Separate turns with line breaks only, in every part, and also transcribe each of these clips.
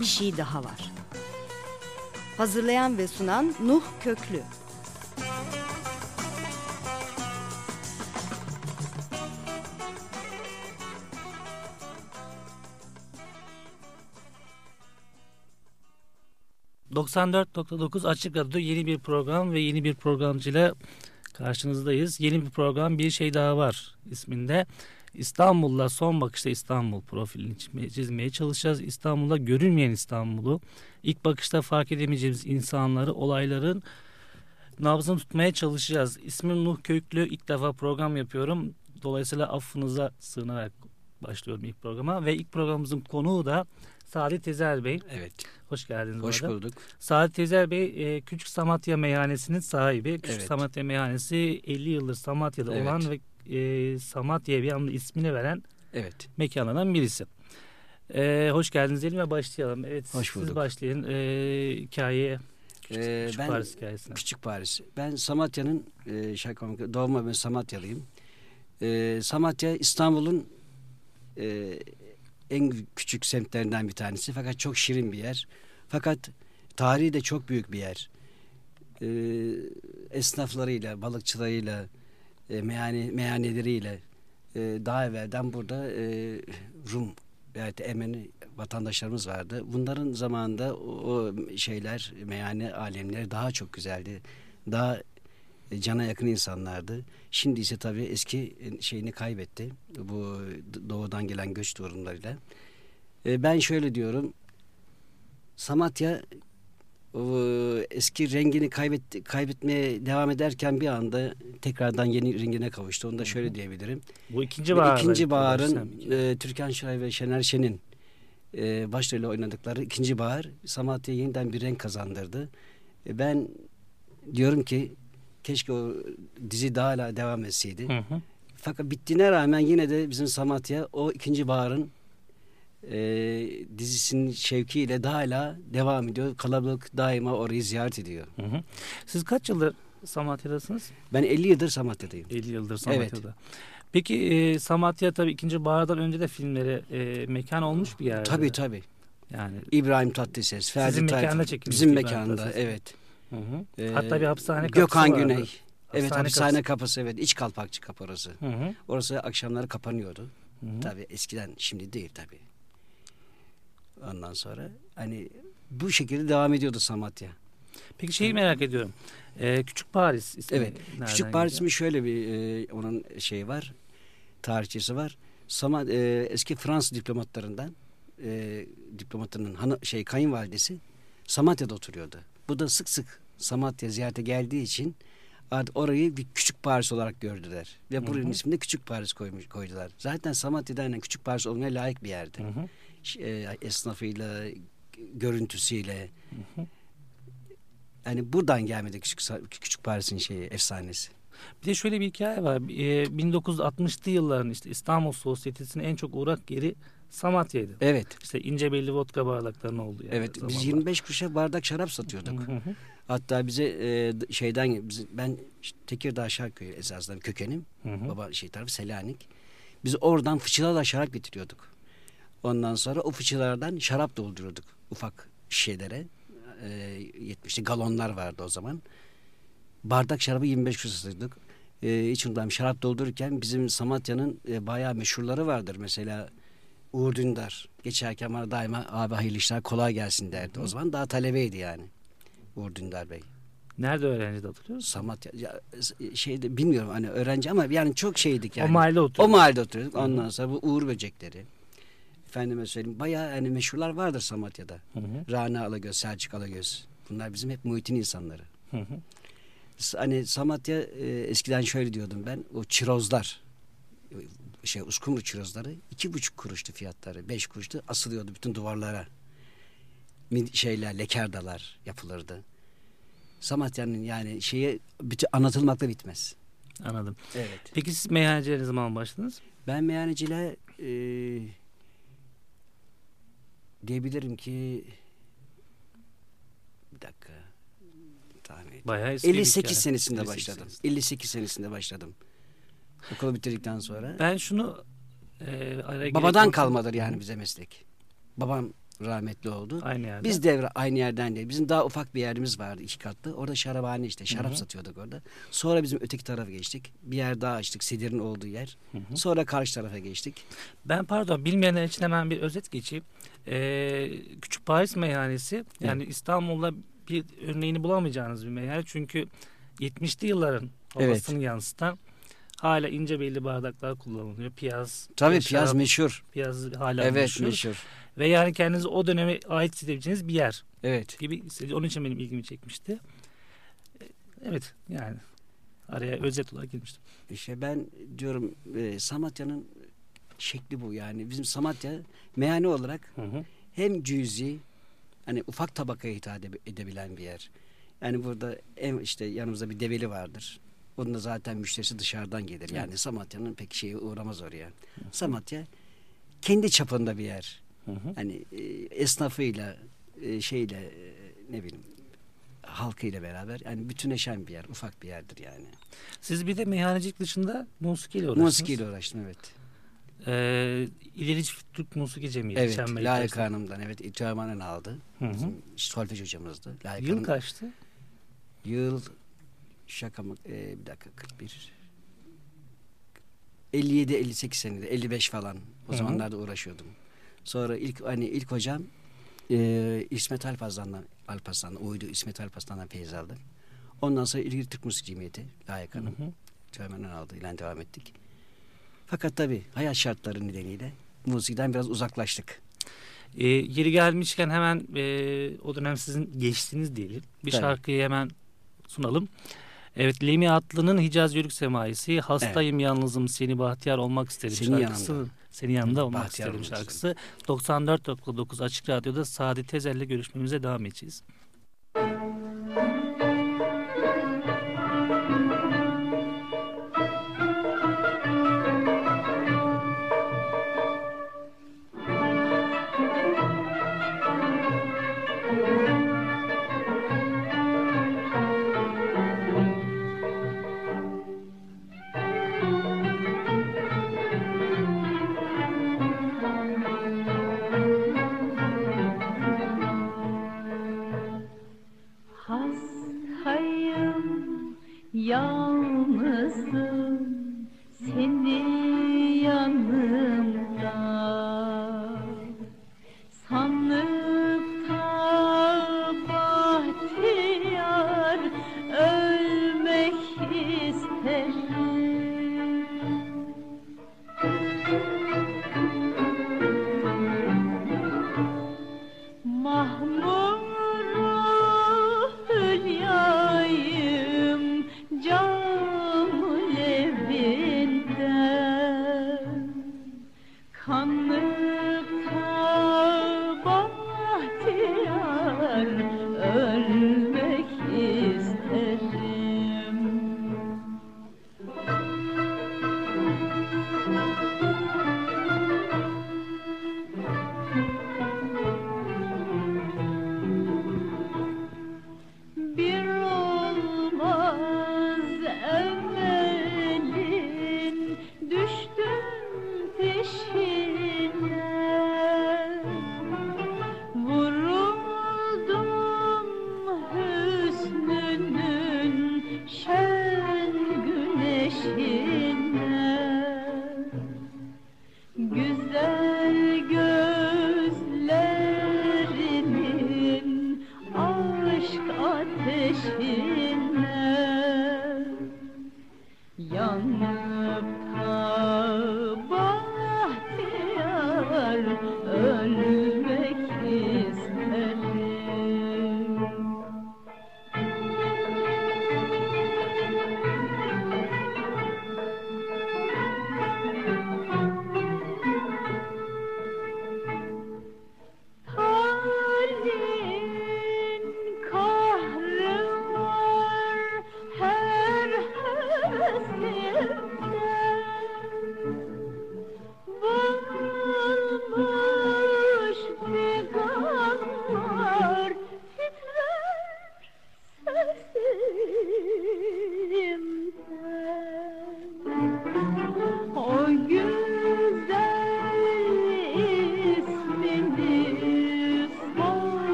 bir şey daha var. Hazırlayan ve sunan Nuh Köklü.
...94.9 Açık Radyo yeni bir program ve yeni bir programcıyla karşınızdayız. Yeni bir program Bir Şey Daha Var isminde. İstanbul'la son bakışta İstanbul profilini çizmeye çalışacağız. İstanbul'da görünmeyen İstanbul'u, ilk bakışta fark edemeyeceğimiz insanları, olayların nabzını tutmaya çalışacağız. İsmim Nuh Köklü. İlk defa program yapıyorum. Dolayısıyla affınıza sığınarak başlıyorum ilk programa. Ve ilk programımızın konuğu da Saadet Tezer Bey.
Evet.
Hoş geldiniz.
Hoş
orada.
bulduk.
Saadet Tezer Bey e, Küçük Samatya Meyhanesi'nin sahibi. Küçük
Evet.
Samatya Meyhanesi 50 yıldır Samatya'da
Evet.
olan ve e, Samatya'ya bir anda ismini veren
Evet.
mekanlardan birisi. E, hoş geldiniz diyelim ve başlayalım. Evet,
Hoş
Siz
bulduk.
başlayın e, hikayeye. Küçük,
Ee,
Küçük
ben-
Paris hikayesine.
Küçük Paris. Ben Samatya'nın e, şaka doğma ben Samatyalıyım. E, Samatya İstanbul'un e, en küçük semtlerinden bir tanesi. Fakat çok şirin bir yer. Fakat tarihi de çok büyük bir yer. E, esnaflarıyla, balıkçılarıyla, e, meyhane, meyhaneleriyle e, daha evvelden burada e, Rum da Ermeni vatandaşlarımız vardı. Bunların zamanında o, o şeyler, meyhane alemleri daha çok güzeldi. Daha e, cana yakın insanlardı. Şimdi ise tabii eski e, şeyini kaybetti. Bu doğudan gelen göç durumlarıyla. E, Ben şöyle diyorum. Samatya eski rengini kaybetti, kaybetmeye devam ederken bir anda tekrardan yeni rengine kavuştu. Onu da şöyle diyebilirim.
Bu ikinci bahar.
ikinci baharın e, Türkan Şoray ve Şener Şen'in e, başrolü oynadıkları ikinci bahar Samatya'ya yeniden bir renk kazandırdı. E, ben diyorum ki keşke o dizi daha hala devam etseydi.
Hı hı.
Fakat bittiğine rağmen yine de bizim Samatya o ikinci baharın e, dizisinin şevkiyle daha hala devam ediyor. Kalabalık daima orayı ziyaret ediyor.
Hı hı. Siz kaç yıldır Samatya'dasınız?
Ben 50 yıldır Samatya'dayım.
50 yıldır Samatya'da. Peki e, Samatya tabii ikinci bahardan önce de filmlere e, mekan olmuş bir yer.
Tabii tabii.
Yani
İbrahim Tatlıses, Ferdi
Sizin
Tayfur.
mekanda çekilmiş
Bizim mekanda
Tatlıses.
evet.
Hı hı.
Ee,
Hatta bir hapishane kapısı
Gökhan
vardı.
Güney. Evet
Hapishane
hapishane kapısı. evet iç kalpakçı kapı orası.
Hı hı.
Orası akşamları kapanıyordu.
Hı hı.
Tabii eskiden şimdi değil tabii. Ondan sonra hani bu şekilde devam ediyordu Samatya.
Peki şeyi merak ediyorum. E, Küçük Paris ismi
Evet. Küçük Paris'in
geliyor?
şöyle bir e, onun şeyi var. Tarihçesi var. Sama, e, eski Fransız diplomatlarından e, diplomatının hanı, şey kayınvalidesi Samatya'da oturuyordu. Bu da sık sık Samatya ziyarete geldiği için artık orayı bir küçük Paris olarak gördüler. Ve buranın ismini de Küçük Paris koymuş, koydular. Zaten Samatya'da aynen Küçük Paris olmaya layık bir yerdi.
Hı hı.
E, esnafıyla, görüntüsüyle. Yani buradan gelmedi Küçük, Küçük Paris'in şeyi, efsanesi.
Bir de şöyle bir hikaye var. E, 1960'lı yılların işte İstanbul Sosyetesi'nin en çok uğrak yeri Samatya'ydı.
Evet.
İşte ince belli vodka bardaklarının olduğu yer.
Evet biz
zamanlar.
25 kuruşa bardak şarap satıyorduk.
Hı hı.
Hatta bize e, şeyden biz- ben işte Tekirdağ Şarköy'ü esasında kökenim.
Hı hı.
Baba şey tarafı Selanik. Biz oradan fıçılarla şarap getiriyorduk. Ondan sonra o fıçılardan şarap dolduruyorduk ufak şişelere. E, 70'li galonlar vardı o zaman. Bardak şarabı 25 kuruş satıyorduk. E, hiç unutmam şarap doldururken bizim Samatya'nın e, bayağı meşhurları vardır. Mesela Uğur Dündar geçerken bana daima abi hayırlı işler kolay gelsin derdi. O zaman daha talebeydi yani Uğur Dündar Bey.
Nerede öğrenci de hatırlıyor musun?
Samatya ya, şeyde bilmiyorum hani öğrenci ama yani çok şeydik yani.
O mahalle oturuyor.
O mahallede oturuyorduk. Ondan sonra bu Uğur böcekleri. Efendime söyleyeyim bayağı hani meşhurlar vardır Samatya'da.
Hı hı.
Rana Alagöz, Selçuk Alagöz. Bunlar bizim hep muhitin insanları.
Hı hı.
Hani Samatya e, eskiden şöyle diyordum ben. O çirozlar şey uskumru çirozları iki buçuk kuruştu fiyatları. Beş kuruştu asılıyordu bütün duvarlara. Şeyler, lekerdalar yapılırdı. Samatya'nın yani şeyi bütün anlatılmakla bitmez.
Anladım.
Evet.
Peki siz meyhaneciliğe ne zaman başladınız?
Ben meyhaneciliğe e, diyebilirim ki bir dakika tahmin edeyim.
Bayağı eski bir
58
hikaye.
senesinde
58
başladım.
senesinde.
58 senesinde başladım. Okulu bitirdikten sonra.
Ben şunu e, araya
Babadan kalmadır yani bize meslek. Babam rahmetli oldu.
Aynı yerde.
Biz devre aynı yerden değil. Bizim daha ufak bir yerimiz vardı iki katlı. Orada şarabhane işte şarap
Hı hı.
satıyorduk orada. Sonra bizim öteki tarafa geçtik. Bir yer daha açtık Sedir'in olduğu yer. Sonra karşı tarafa geçtik.
Ben pardon bilmeyenler için hemen bir özet geçeyim. Ee, Küçük Paris meyhanesi yani İstanbul'da bir örneğini bulamayacağınız bir meyhane. Çünkü 70'li yılların
Evet.
havasını yansıtan hala ince belli bardaklar kullanılıyor. Piyaz,
Tabii
ve
piyaz meşhur.
piyaz hala
Evet
meşhur.
meşhur.
Ve yani kendinizi o döneme ait hissedebileceğiniz bir yer
Evet.
gibi. Onun için benim ilgimi çekmişti. Ee, Evet yani araya özet olarak girmiştim.
İşte ben diyorum e, Samatya'nın şekli bu yani. Bizim Samatya meyhane olarak
Hı hı.
hem cüzi hani ufak tabakaya hitap ede- edebilen bir yer. Yani burada en işte yanımızda bir develi vardır. Onun da zaten müşterisi dışarıdan gelir. Yani Samatya'nın pek şeyi uğramaz oraya. Samatya kendi çapında bir yer.
Hı hı.
Hani e, esnafıyla e, şeyle e, ne bileyim halkıyla beraber yani bütünleşen bir yer. Ufak bir yerdir yani.
Siz bir de meyhanecilik dışında musikiyle uğraştınız.
Musikiyle uğraştım evet.
Ee, İlerici Türk Musiki Cemiyeti.
Evet,
Çemberlik
Layık. Hanım'dan evet İtihaman'ın aldı.
Hı hı.
Bizim solfej hocamızdı. Layık
Yıl
Hanım-
kaçtı?
Yıl şaka mı? Ee, bir dakika 41. 57 58 senede 55 falan. O
Hı hı.
zamanlarda uğraşıyordum. Sonra ilk hani ilk hocam e, İsmet Alpaslan'dan Alpaslan'dan uydu İsmet Alpaslan'dan feyiz aldı. Ondan sonra İlgili Türk Müzik Cemiyeti Layık Hanım. Teoman'ın aldı. ile devam ettik. Fakat tabii hayat şartları nedeniyle müzikten biraz uzaklaştık.
Ee, yeri gelmişken hemen e, o dönem sizin geçtiğiniz diyelim. Bir
Tabii.
şarkıyı hemen sunalım. Evet Lemi Atlı'nın Hicaz Yörük Semaisi Hastayım Yalnızım Seni Bahtiyar Olmak İsterim
Senin
şarkısı.
yanında.
Senin yanında olmak
Bahtiyar
isterim şarkısı. 94.9 Açık Radyo'da Sadi Tezel'le görüşmemize devam edeceğiz.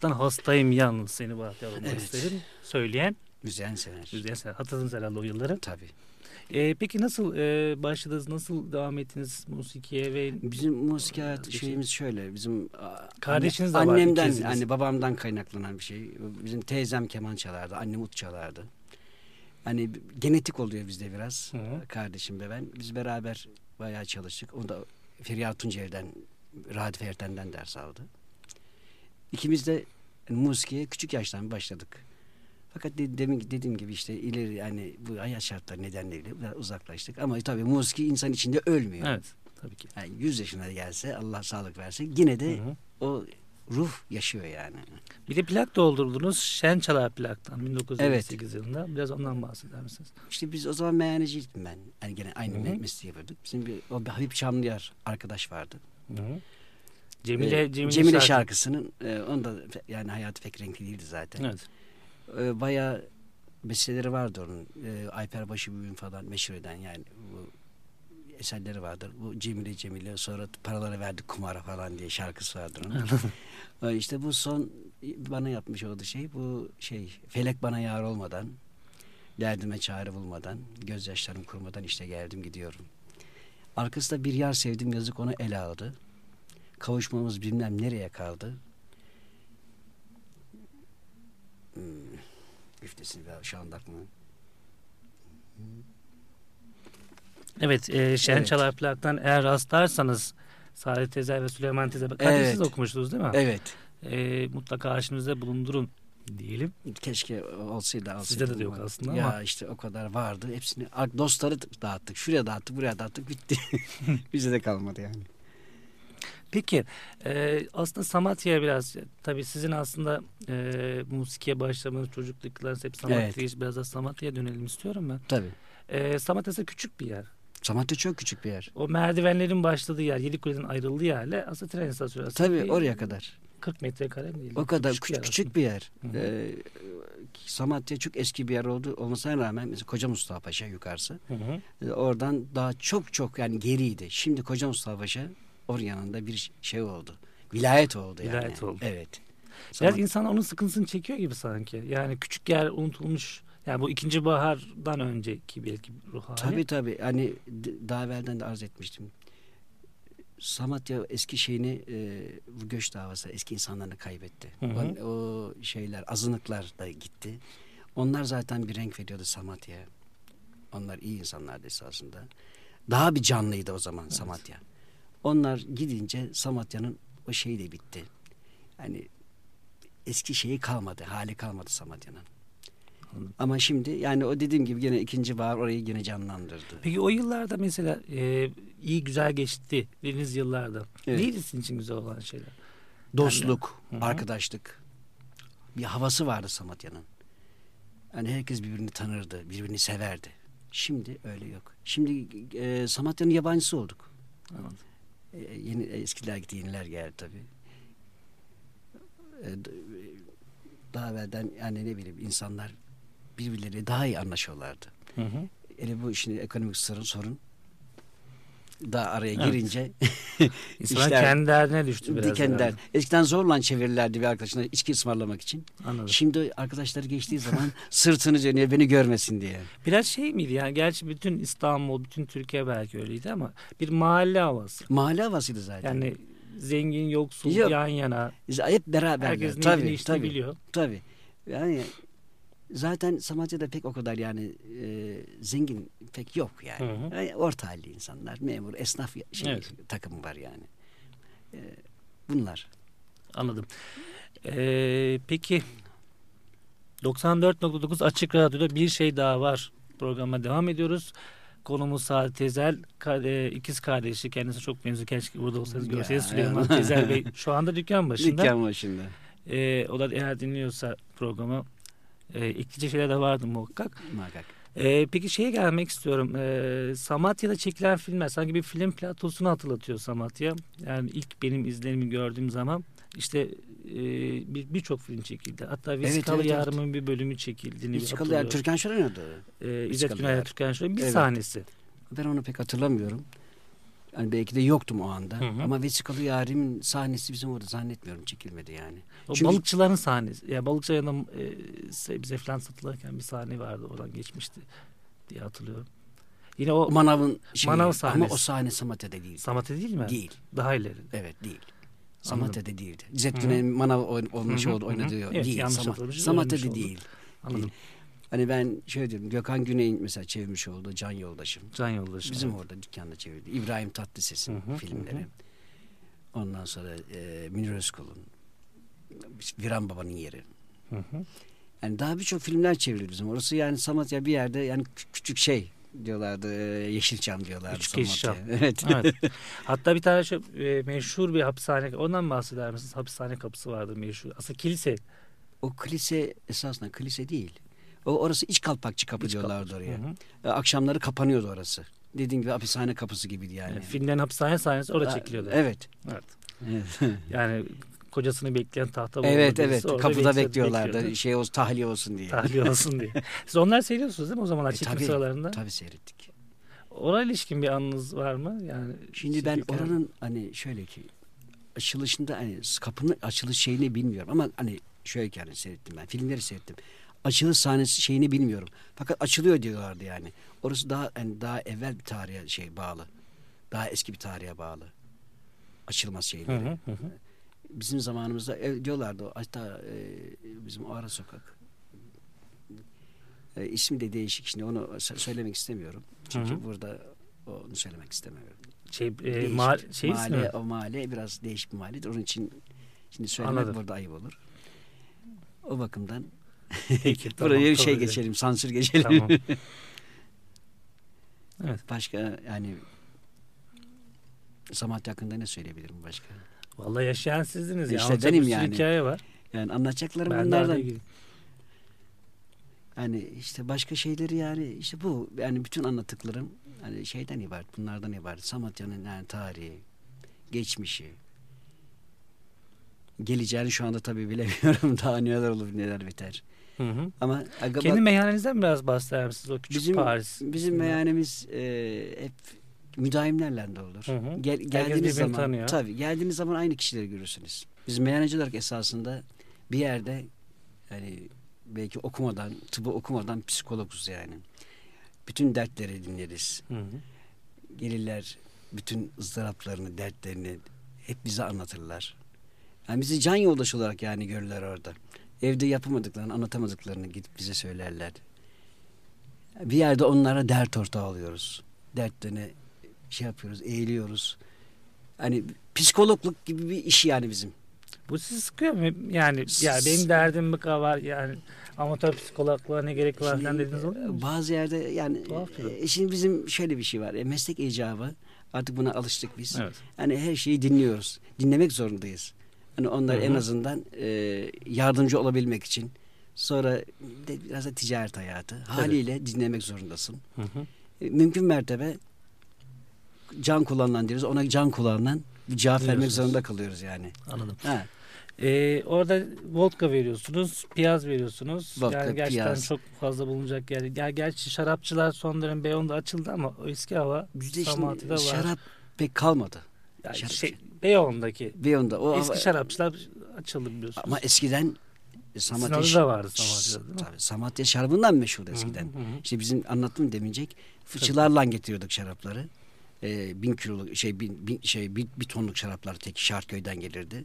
Cemihattan hastayım yalnız seni Bahtiyar olmak
Evet.
isterim. Söyleyen
Müzeyyen Sever.
Müzeyyen Sever. Hatırladınız herhalde o yılları.
Tabii.
E, peki nasıl e, başladınız? Nasıl devam ettiniz musikiye ve
Bizim musiki hayat
şey-
şeyimiz şöyle. Bizim
Kardeşiniz de
anne-
var,
Annemden,
ikiziniz.
hani babamdan kaynaklanan bir şey. Bizim teyzem keman çalardı, annem ut çalardı. Hani genetik oluyor bizde biraz.
Hı.
Kardeşim ve ben. Biz beraber bayağı çalıştık. O da Feriha Tuncer'den, Radif Erten'den ders aldı. İkimiz de musikiye küçük yaştan başladık. Fakat de- demin dediğim gibi işte ileri yani bu hayat şartları nedeniyle biraz uzaklaştık. Ama tabii musiki insan içinde ölmüyor.
evet tabii ki.
Yani 100 yaşına gelse Allah sağlık versin yine de
Hı hı.
o ruh yaşıyor yani.
Bir de plak doldurdunuz. Şen Çalar plaktan 1958 yılında. Biraz ondan bahseder misiniz?
İşte biz o zaman meyhaneciydim ben. Yani gene aynı
Hı hı.
me- mesleği yapıyorduk. Bizim bir, o bir Habib Çamlıyar arkadaş vardı.
Hı hı. Cemile,
Ee,
Cemile,
Cemile
şarkı-
şarkısının e, onu da yani hayatı pek renkli değildi zaten.
Evet.
E, bayağı besteleri vardı onun. E, Ayper Başıbüyün falan meşhur eden yani bu eserleri vardır. Bu Cemile Cemile sonra paraları verdik kumara falan diye şarkısı vardır onun. İşte bu son bana yapmış olduğu şey bu şey felek bana yar olmadan derdime çare bulmadan gözyaşlarım kurumadan işte geldim gidiyorum. Arkasında bir yar sevdim yazık onu ele aldı. Kavuşmamız bilmem nereye kaldı. Hmm. Güftesini ver şu anda aklıma.
Evet, e, Şen
Evet.
Plaktan eğer rastlarsanız Saadet Tezer ve Süleyman Tezer kardeşiniz
Evet.
okumuştunuz değil mi?
Evet.
E, mutlaka arşivinize bulundurun diyelim.
Keşke olsaydı alsaydım.
Sizde de yok
ama-
aslında
ya
ama.
işte o kadar vardı. Hepsini dostları dağıttık. Şuraya dağıttık, buraya dağıttık. Bitti. Bize de kalmadı yani.
Peki e, aslında Samatya'ya biraz tabii sizin aslında e, musikiye başlamanız çocukluk yıllarınız hep Samatya'ya
Evet.
biraz da Samatya'ya dönelim istiyorum ben.
Tabii.
E, Samatya ise küçük bir yer.
Samatya çok küçük bir yer.
O merdivenlerin başladığı yer, Yedikule'nin ayrıldığı yerle aslında tren istasyonu arasında
Tabii
bir
oraya kadar.
40 metrekare mi değil?
O kadar
Küçük
küçük, küçük bir yer.
Hı hı.
Ee, Samatya çok eski bir yer oldu olmasına rağmen mesela Koca Mustafa Paşa yukarısı.
Hı hı.
e, Oradan daha çok çok yani geriydi. Şimdi Koca Mustafa Paşa oraya yanında bir şey oldu. Vilayet oldu yani.
Vilayet oldu.
Evet.
Biraz
Samat-
insan onun sıkıntısını çekiyor gibi sanki. Yani küçük yer unutulmuş. Yani bu ikinci bahardan önceki belki ruh hali.
Tabii tabii. Hani daha evvelden de arz etmiştim. Samatya eski şeyini e, bu göç davası eski insanlarını kaybetti.
Hı hı.
O, o şeyler azınlıklar da gitti. Onlar zaten bir renk veriyordu Samatya'ya. Onlar iyi insanlardı esasında. Daha bir canlıydı o zaman Samatya. Onlar gidince Samatya'nın o şeyi de bitti. Yani eski şeyi kalmadı, hali kalmadı Samatya'nın. Ama şimdi yani o dediğim gibi gene ikinci bahar orayı gene canlandırdı.
Peki o yıllarda mesela e, iyi güzel geçti dediğiniz yıllarda.
Evet.
Neydi sizin için güzel olan şeyler?
Dostluk,
Hı hı.
arkadaşlık. Bir havası vardı Samatya'nın. Yani herkes birbirini tanırdı, birbirini severdi. Şimdi öyle yok. Şimdi e, Samatya'nın yabancısı olduk.
Anladım.
E, yeni eskiler gitti, yeniler geldi tabii. E, daha evvelden yani ne bileyim insanlar birbirleriyle daha iyi anlaşıyorlardı.
Hı hı.
Hele bu şimdi ekonomik sorun sorun daha araya
Evet.
girince
İnsanlar
işler-
kendi derdine düştü biraz.
dikenler.
herhalde.
Eskiden zorla çevirirlerdi bir arkadaşına içki ısmarlamak için.
Anladım.
Şimdi arkadaşları geçtiği zaman sırtını dönüyor beni görmesin diye.
Biraz şey miydi yani gerçi bütün İstanbul, bütün Türkiye belki öyleydi ama bir mahalle havası.
Mahalle havasıydı zaten.
Yani zengin, yoksul
Yok.
yan yana.
hep beraberler.
Herkes
tabii, tabii,
biliyor.
tabii. Yani zaten Samatya'da pek o kadar yani e, zengin pek yok yani.
Hı hı.
Yani orta halli insanlar, memur, esnaf şey,
Evet.
takımı var yani. E, bunlar.
Anladım. Ee, peki 94.9 Açık Radyo'da bir şey daha var. Programa devam ediyoruz. Konumuz Saadet Tezel. E, ikiz kardeşi. Kendisi çok benziyor. Keşke burada olsanız görseniz Süleyman. Tezel Bey. Şu anda dükkan başında.
Dükkan başında.
Ee, o da eğer dinliyorsa programı e, ekleyecek şeyler de vardı muhakkak.
Muhakkak.
Ee, peki şeye gelmek istiyorum. Ee, Samatya'da çekilen filmler sanki bir film platosunu hatırlatıyor Samatya. Yani ilk benim izlenimi gördüğüm zaman işte e, bir birçok film çekildi. Hatta Vesikalı
evet, evet.
Yarım'ın bir bölümü çekildiğini hatırlıyorum.
yani Türkan Şoray oynadı.
Ee, İzzet
Yarım.
Türkan Şoray'ın bir
Evet.
sahnesi.
Ben onu pek hatırlamıyorum. Hani belki de yoktum o anda.
Hı hı.
Ama Vesikalı Yarim'in sahnesi bizim orada zannetmiyorum çekilmedi yani.
O
Çünkü-
balıkçıların sahnesi. Ya balıkçı yanım e, se- bize falan satılırken bir sahne vardı. Oradan geçmişti diye hatırlıyorum. Yine o
Manav'ın şeyi.
Manav
Ama
sahnesi.
o sahne Samatya'da değil.
Samatya değil mi?
Değil.
Daha ileri.
Evet değil. Samatya'da değildi. İzzet Manav olmuş oldu oynadığı
Evet,
değil.
hatırlamışız,
Samatya'da değil.
Anladım.
Hani ben şöyle diyorum Gökhan Güney'in mesela çevirmiş olduğu Can Yoldaşım.
Can yoldaşı.
Bizim orada dükkanda çevirdi. İbrahim Tatlıses'in
Hı hı,
filmleri.
hı.
Ondan sonra e, Münir Özkul'un Viran Baba'nın yeri.
Hı hı.
Yani daha birçok filmler çevrildi bizim. Orası yani Samatya bir yerde yani kü- küçük şey diyorlardı. e, Yeşilçam diyorlardı
Küçük. Yeşilçam.
Evet.
evet. Hatta bir tane şu e, meşhur bir hapishane ondan bahseder misiniz? Hapishane kapısı vardı meşhur. Aslında kilise.
o kilise esasında kilise değil. O orası iç kalpakçı kapı
İç
diyorlardı
kapı.
oraya.
Hı hı.
Akşamları kapanıyordu orası. Dediğim gibi hapishane kapısı gibiydi yani.
Yani filmlerin hapishane sahnesi orada çekiliyordu.
Evet.
Evet.
Evet.
Yani kocasını bekleyen tahta
evet evet. Kapıda bekliyorlardı.
bekliyordu.
Şey olsun tahliye olsun diye.
Tahliye olsun diye. Siz onlar seyrediyorsunuz değil mi o zamanlar
E,
çekim
tabii,
sıralarında?
Tabii seyrettik.
Orayla ilişkin bir anınız var mı? Yani
Şimdi ben oranın hani şöyle ki açılışında hani kapının açılış şeyini bilmiyorum ama hani şöyle ki hani seyrettim ben filmleri seyrettim. Açılış sahnesi şeyini bilmiyorum. Fakat açılıyor diyorlardı yani. Orası daha hani daha evvel bir tarihe şey bağlı. Daha eski bir tarihe bağlı. Açılmaz
Hı
şeyleri.
hı, hı hı.
Bizim zamanımızda ev diyorlardı hatta e, bizim o ara sokak. E, ismi de değişik şimdi onu sö- söylemek istemiyorum. Çünkü
Hı hı.
burada onu söylemek istemiyorum.
Şey, e,
Değişik.
ma- şey ismi
mahalle, o mahalle biraz değişik bir mahalledir. Onun için şimdi söylemek
Anladım.
burada ayıp olur. O bakımdan
Peki, tamam,
buraya şey
ederim.
geçelim, sansür geçelim.
Tamam. Evet.
Başka yani Samatya hakkında ne söyleyebilirim başka?
Vallahi yaşayan sizdiniz ya.
İşte
Anlatacak
benim yani.
hikaye var.
Yani anlatacaklarım
Ben
bunlardan. Yani işte başka şeyleri yani işte bu yani bütün anlattıklarım hani şeyden ibaret bunlardan ibaret. Samatya'nın yani tarihi, geçmişi, geleceğini şu anda tabii bilemiyorum. Daha neler olur neler biter.
Hı hı.
Ama aga-
Kendi meyhanenizden biraz bahseder misiniz? O küçük
bizim
Paris.
bizim meyhanemiz e, hep müdavimlerle de olur.
Hı hı.
Gel, geldiğiniz zaman
tanıyor.
tabii geldiğiniz zaman aynı kişileri görürsünüz. Biz meyhaneci olarak esasında bir yerde yani belki okumadan, tıbbı okumadan psikologuz yani. Bütün dertleri dinleriz.
Hı hı.
Gelirler bütün ızdıraplarını, dertlerini hep bize anlatırlar. Yani bizi can yoldaşı olarak yani görürler orada. Evde yapamadıklarını, anlatamadıklarını gidip bize söylerler. Bir yerde onlara dert ortağı oluyoruz. Dertlerini şey yapıyoruz, eğiliyoruz. Hani psikologluk gibi bir iş yani bizim.
Bu sizi sıkıyor mu? Yani ya benim derdim bu kadar yani amatör psikologluğa ne gerek var falan dediniz oluyor mu?
Bazı yerde yani e, şimdi bizim şöyle bir şey var. E, meslek icabı artık buna alıştık biz.
Evet.
Hani her şeyi dinliyoruz. Dinlemek zorundayız. Hani onlar
Hı hı.
en azından e, yardımcı olabilmek için. Sonra de biraz da ticaret hayatı. Haliyle dinlemek zorundasın.
Hı hı.
E, mümkün mertebe can kullanılan diyoruz. Ona can kullanılan bir cevap vermek
Diyorsunuz.
zorunda kalıyoruz yani.
Anladım.
Ha.
Ee, orada vodka veriyorsunuz, piyaz veriyorsunuz.
Vodka,
yani gerçekten
piyaz.
çok fazla bulunacak yer. Ya gerçi şarapçılar son dönem Beyoğlu'nda açıldı ama o eski hava
Bizde
Samatya'da var.
şimdi şarap pek kalmadı.
yani
şarap-
şey, Beyoğlu'ndaki
Beyon'da o
eski şarapçılar açıldı biliyorsunuz.
ama eskiden Samatya,
Sizin adı da vardı mi?
Tabii, Samatya şarabından meşhur eskiden.
hı hı.
İşte bizim anlattığım demincek fıçılarla getiriyorduk şarapları. Ee, bin kiloluk şey bin, bin- şey bir, bir tonluk şaraplar tek Şarköy'den gelirdi.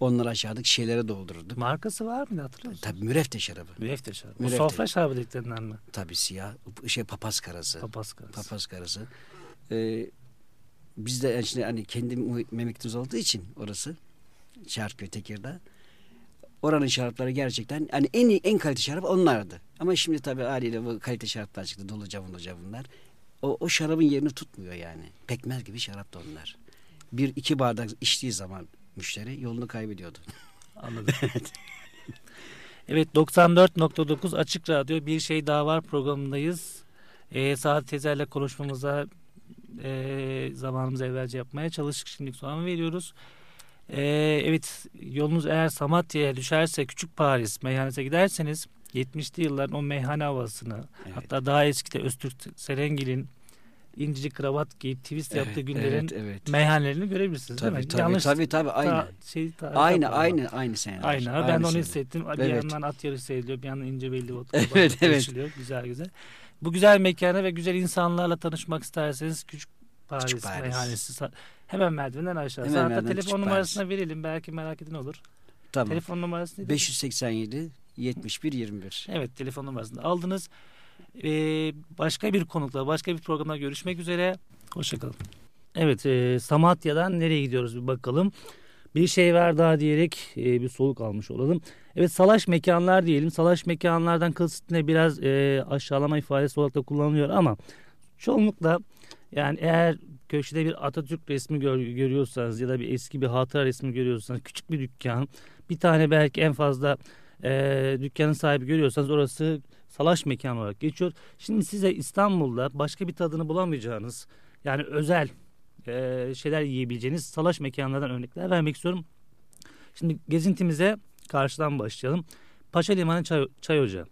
Onları aşağıdaki şişelere doldururduk.
Markası var mı hatırlıyor musunuz?
Tabii mürefte şarabı.
Müefte şarabı. Bu
Müefte.
sofra şarabı dediklerinden mi?
Tabii siyah. Şey papaz karası.
Papaz karası.
Papaz karası. Ee, biz de yani şimdi hani kendi memleketimiz olduğu için orası Şarköy Tekirdağ. Oranın şarapları gerçekten hani en iyi, en kalite şarap onlardı. Ama şimdi tabii haliyle bu kalite şaraplar çıktı. Dolu cavunlu cavunlar. O, o şarabın yerini tutmuyor yani. Pekmez gibi şarap da onlar. Bir iki bardak içtiği zaman müşteri yolunu kaybediyordu.
Anladım. evet 94.9 Açık Radyo Bir Şey Daha Var programındayız. Ee, Saat Tezer'le konuşmamıza e, zamanımızı evvelce yapmaya çalıştık. Şimdilik sonra veriyoruz. Ee, evet yolunuz eğer Samatya'ya düşerse Küçük Paris meyhanesine giderseniz 70'li yılların o meyhane havasını
Evet.
hatta daha eskide Öztürk Serengil'in incecik kravat giyip twist yaptığı
Evet,
günlerin
evet, evet.
meyhanelerini görebilirsiniz değil
Tabii
mi?
tabii,
Yanlış
tabii tabii aynı.
ta- şey, tarif
aynı
yapmadım.
aynı aynı seneler.
Aynen. Ben de onu hissettim. Bir
Evet.
yandan at yarışı seyrediyor, bir yandan ince belli ot.
Evet,
evet,
evet.
Güzel güzel. Bu güzel mekana ve güzel insanlarla tanışmak isterseniz küçük Paris,
Küçük Paris.
meyhanesi hemen merdivenden aşağı.
Hemen
Hatta telefon numarasını verelim belki merak eden olur.
Tamam.
Telefon numarası neydi?
587 71 21.
Evet telefon numarasını aldınız. Ee, başka bir konukla başka bir programda görüşmek üzere. Hoşçakalın. Evet e, Samatya'dan nereye gidiyoruz bir bakalım. Bir şey var daha diyerek e, bir soluk almış olalım. Evet salaş mekanlar diyelim. Salaş mekanlardan kasıt ne biraz e, aşağılama ifadesi olarak da kullanılıyor ama çoğunlukla yani eğer köşede bir Atatürk resmi gör, görüyorsanız ya da bir eski bir hatıra resmi görüyorsanız küçük bir dükkan bir tane belki en fazla e, dükkanın sahibi görüyorsanız orası salaş mekan olarak geçiyor. Şimdi size İstanbul'da başka bir tadını bulamayacağınız yani özel e, şeyler yiyebileceğiniz salaş mekanlardan örnekler vermek istiyorum. Şimdi gezintimize karşıdan başlayalım. Paşa Limanı Çay, Çay Ocağı.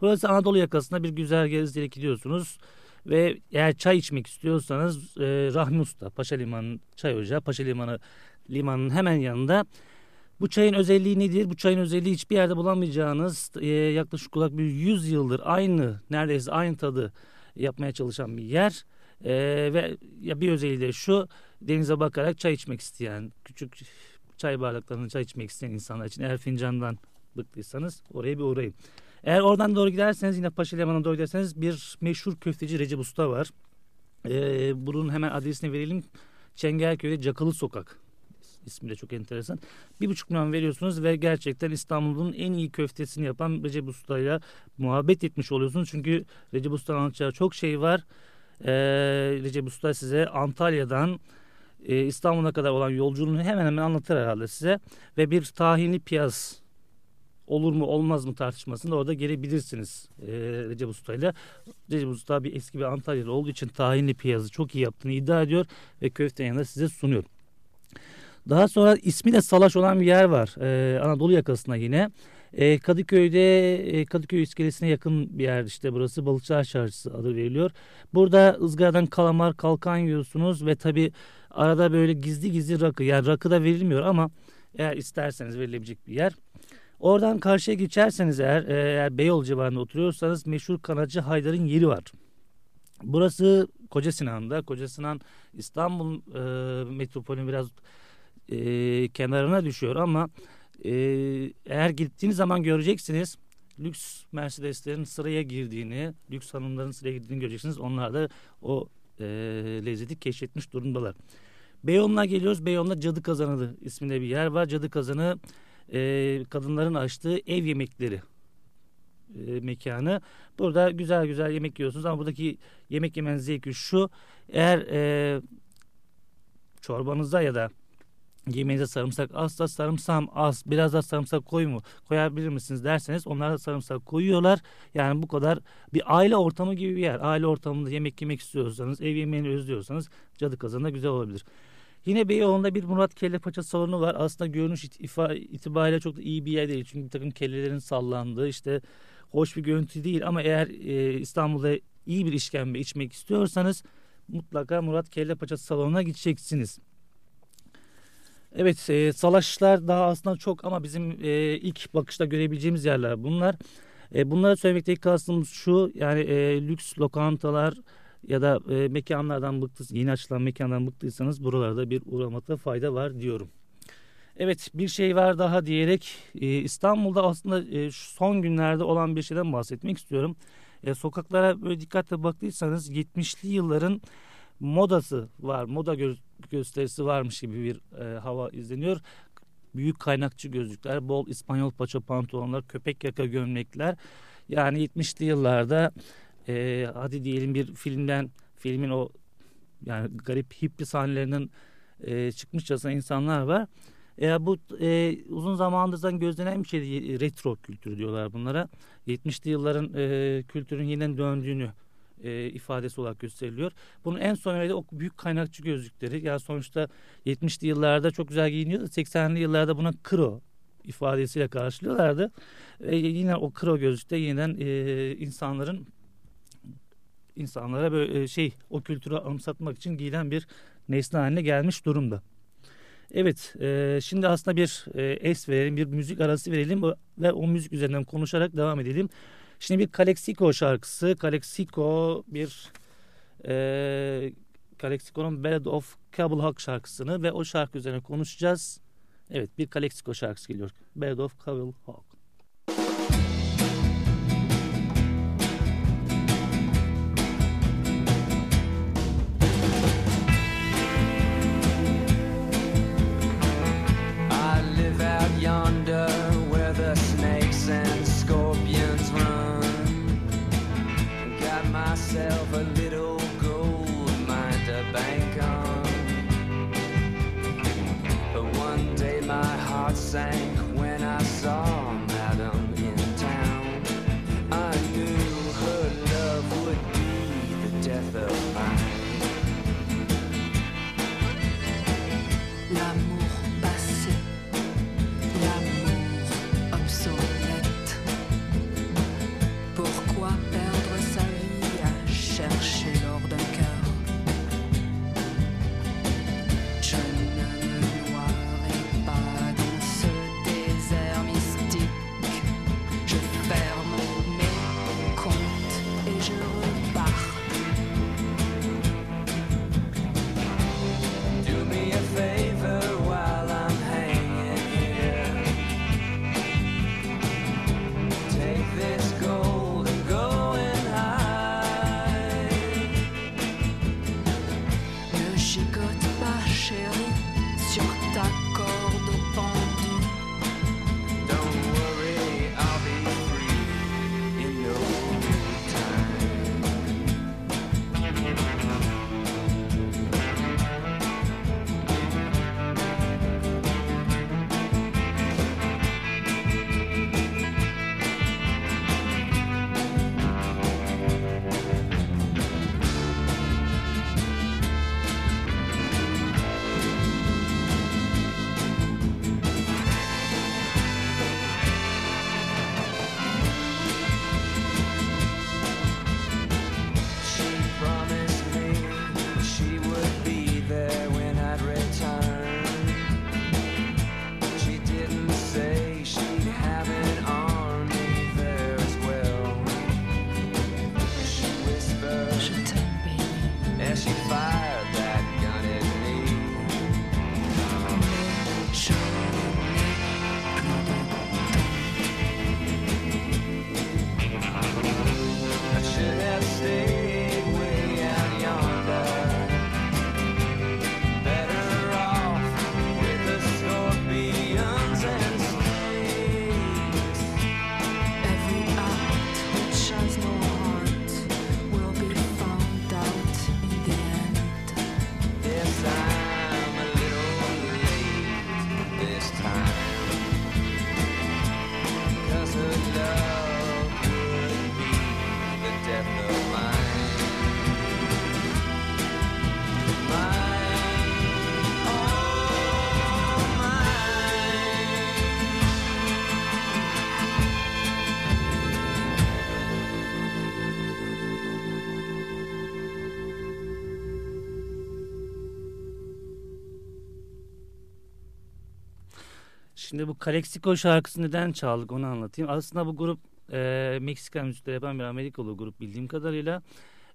Burası Anadolu yakasında bir güzel gezdirek gidiyorsunuz. Ve eğer çay içmek istiyorsanız e, Rahmi Usta, Paşa Limanı Çay Ocağı, Paşa Limanı limanının hemen yanında. Bu çayın özelliği nedir? Bu çayın özelliği hiçbir yerde bulamayacağınız e, yaklaşık olarak bir 100 yıldır aynı neredeyse aynı tadı yapmaya çalışan bir yer. E, ve ya bir özelliği de şu denize bakarak çay içmek isteyen küçük çay bardaklarını çay içmek isteyen insanlar için eğer fincandan bıktıysanız oraya bir uğrayın. Eğer oradan doğru giderseniz yine Paşa Limanı'na doğru giderseniz bir meşhur köfteci Recep Usta var. Ee, bunun hemen adresini verelim. Çengelköy'de Cakalı Sokak. İsmi de çok enteresan. Bir buçuk milyon veriyorsunuz ve gerçekten İstanbul'un en iyi köftesini yapan Recep Usta'yla muhabbet etmiş oluyorsunuz. Çünkü Recep Usta'nın anlatacağı çok şey var. Ee, Recep Usta size Antalya'dan e, İstanbul'a kadar olan yolculuğunu hemen hemen anlatır herhalde size. Ve bir tahinli piyaz olur mu olmaz mı tartışmasında orada gelebilirsiniz e, Recep Usta ile. Recep Usta bir eski bir Antalyalı olduğu için tahinli piyazı çok iyi yaptığını iddia ediyor ve köfte yanında size sunuyor. Daha sonra ismi de Salaş olan bir yer var. Ee, Anadolu yakasına yine. Ee, Kadıköy'de e, Kadıköy iskelesine yakın bir yer işte burası Balıkçılar Çarşısı adı veriliyor. Burada ızgaradan kalamar kalkan yiyorsunuz ve tabi arada böyle gizli gizli rakı yani rakı da verilmiyor ama eğer isterseniz verilebilecek bir yer. Oradan karşıya geçerseniz eğer, e, eğer Beyoğlu civarında oturuyorsanız meşhur kanatçı Haydar'ın yeri var. Burası Koca Sinan'da. Koca Sinan İstanbul e, metropolünün biraz e, kenarına düşüyor ama e, eğer gittiğiniz zaman göreceksiniz lüks Mercedeslerin sıraya girdiğini, lüks hanımların sıraya girdiğini göreceksiniz. Onlar da o e, lezzeti keşfetmiş durumdalar. Beyoğlu'na geliyoruz. Beyoğlu'nda Cadı Kazanı isminde bir yer var. Cadı Kazanı e, kadınların açtığı ev yemekleri e, mekanı. Burada güzel güzel yemek yiyorsunuz ama buradaki yemek yemenin zevki şu. Eğer e, çorbanızda ya da yemeğinize sarımsak azsa sarımsağım az biraz daha sarımsak koy mu koyabilir misiniz derseniz onlar da sarımsak koyuyorlar. Yani bu kadar bir aile ortamı gibi bir yer. Aile ortamında yemek yemek istiyorsanız ev yemeğini özlüyorsanız cadı kazanında güzel olabilir. Yine Beyoğlu'nda bir Murat Kelle Paça salonu var. Aslında görünüş itibariyle çok da iyi bir yer değil. Çünkü bir takım kellelerin sallandığı işte hoş bir görüntü değil. Ama eğer e, İstanbul'da iyi bir işkembe içmek istiyorsanız mutlaka Murat Kelle Paça salonuna gideceksiniz. Evet e, salaşlar daha aslında çok ama bizim e, ilk bakışta görebileceğimiz yerler bunlar. E, bunları söylemekteki kastımız şu yani e, lüks lokantalar ya da e, mekanlardan bıktıysanız yeni açılan mekandan bıktıysanız buralarda bir uğramakta fayda var diyorum. Evet bir şey var daha diyerek e, İstanbul'da aslında e, son günlerde olan bir şeyden bahsetmek istiyorum. E, sokaklara böyle dikkatle baktıysanız 70'li yılların modası var. Moda gö- gösterisi varmış gibi bir e, hava izleniyor. Büyük kaynakçı gözlükler, bol İspanyol paça pantolonlar, köpek yaka gömlekler. Yani 70'li yıllarda e, hadi diyelim bir filmden filmin o yani garip hippi sahnelerinden e, çıkmışçasına insanlar var. E, bu e, uzun zamandır gözlenen bir şey retro kültürü diyorlar bunlara. 70'li yılların e, kültürün yeniden döndüğünü e, ifadesi olarak gösteriliyor. Bunun en son örneği o büyük kaynakçı gözlükleri. Yani sonuçta 70'li yıllarda çok güzel giyiniyordu. 80'li yıllarda buna kro ifadesiyle karşılıyorlardı. E, yine o kro gözlükte yeniden e, insanların insanlara böyle e, şey o kültürü anımsatmak için giyilen bir nesne haline gelmiş durumda. Evet, e, şimdi aslında bir e, es verelim, bir müzik arası verelim ve o müzik üzerinden konuşarak devam edelim. Şimdi bir Kalexico şarkısı, Kalexico bir e, Kalexico'nun Ballad of Cable Hawk şarkısını ve o şarkı üzerine konuşacağız. Evet, bir Kalexico şarkısı geliyor. Ballad of Cable Hawk.
stay.
Şimdi bu Kalexico şarkısı neden çaldık onu anlatayım. Aslında bu grup e, Meksika müzikleri yapan bir Amerikalı grup bildiğim kadarıyla.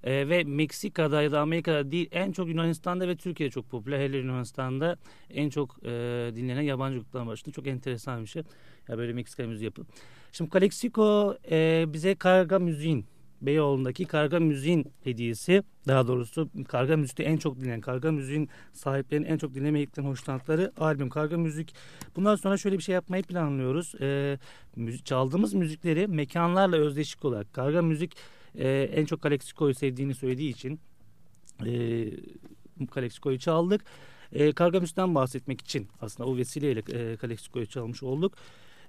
E, ve Meksika'da ya da Amerika'da değil en çok Yunanistan'da ve Türkiye'de çok popüler. Hele Yunanistan'da en çok e, dinlenen yabancı grupların başında. Çok enteresan bir şey. Ya böyle Meksika müziği yapıp. Şimdi Kalexico e, bize karga müziğin Beyoğlu'ndaki karga müziğin hediyesi daha doğrusu karga müzikte en çok dinlenen karga müziğin sahiplerinin en çok dinlemekten hoşlandıkları albüm karga müzik. Bundan sonra şöyle bir şey yapmayı planlıyoruz. Ee, müzik, çaldığımız müzikleri mekanlarla özdeşik olarak karga müzik e, en çok Kalexico'yu sevdiğini söylediği için e, Kalexico'yu çaldık. E, karga müzikten bahsetmek için aslında o vesileyle e, Kalexico'yu çalmış olduk.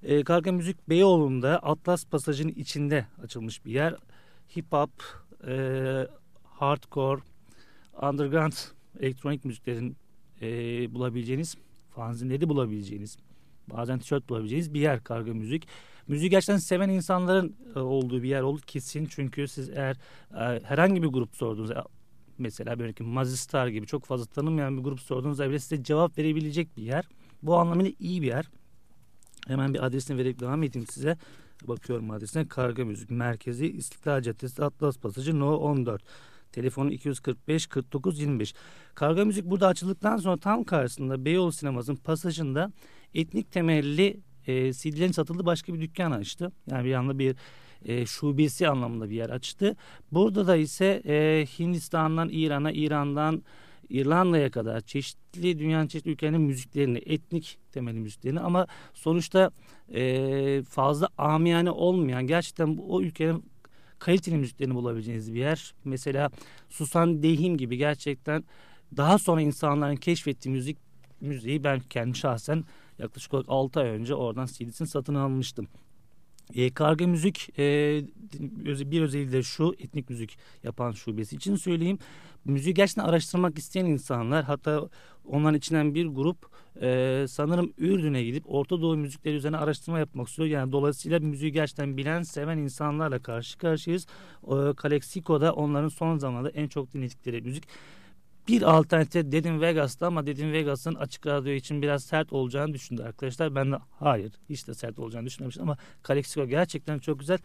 E, karga müzik Beyoğlu'nda Atlas Pasajı'nın içinde açılmış bir yer hip hop, e, hardcore, underground elektronik müziklerin e, bulabileceğiniz, fanzinleri bulabileceğiniz, bazen tişört bulabileceğiniz bir yer karga müzik. Müziği gerçekten seven insanların e, olduğu bir yer oldu kesin. Çünkü siz eğer e, herhangi bir grup sorduğunuz mesela böyle ki Mazistar gibi çok fazla tanınmayan bir grup sorduğunuzda bile size cevap verebilecek bir yer. Bu anlamıyla iyi bir yer. Hemen bir adresini verip devam edeyim size. Bakıyorum adresine. Karga Müzik Merkezi İstiklal Caddesi Atlas Pasajı No 14. Telefonu 245 49 25. Karga Müzik burada açıldıktan sonra tam karşısında Beyoğlu Sineması'nın pasajında etnik temelli e, CD'lerin satıldığı başka bir dükkan açtı. Yani bir anda bir e, şubesi anlamında bir yer açtı. Burada da ise e, Hindistan'dan İran'a, İran'dan İrlanda'ya kadar çeşitli dünyanın çeşitli ülkelerinin müziklerini, etnik temelli müziklerini ama sonuçta e, fazla amiyane olmayan gerçekten o ülkenin kaliteli müziklerini bulabileceğiniz bir yer. Mesela Susan Dehim gibi gerçekten daha sonra insanların keşfettiği müzik müziği ben kendi şahsen yaklaşık olarak 6 ay önce oradan CD'sini satın almıştım. E, karga müzik e, bir özelliği de şu etnik müzik yapan şubesi için söyleyeyim. Müziği gerçekten araştırmak isteyen insanlar hatta onların içinden bir grup e, sanırım Ürdün'e gidip Orta Doğu müzikleri üzerine araştırma yapmak istiyor. Yani dolayısıyla müziği gerçekten bilen, seven insanlarla karşı karşıyayız. E, Kalexico'da onların son zamanlarda en çok dinledikleri müzik bir alternatif dedim Vegas'ta ama dedim Vegas'ın açık radyo için biraz sert olacağını düşündü arkadaşlar. Ben de hayır hiç de sert olacağını düşünmemiştim ama Calexico gerçekten çok güzel.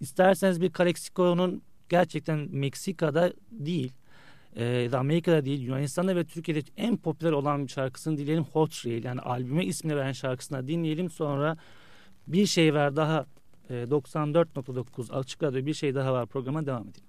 İsterseniz bir Calexico'nun gerçekten Meksika'da değil e, Amerika'da değil Yunanistan'da ve Türkiye'de en popüler olan bir şarkısını dinleyelim Hot Reel yani albüme ismini veren şarkısına dinleyelim sonra bir şey var daha e, 94.9 açık radyo bir şey daha var programa devam edelim.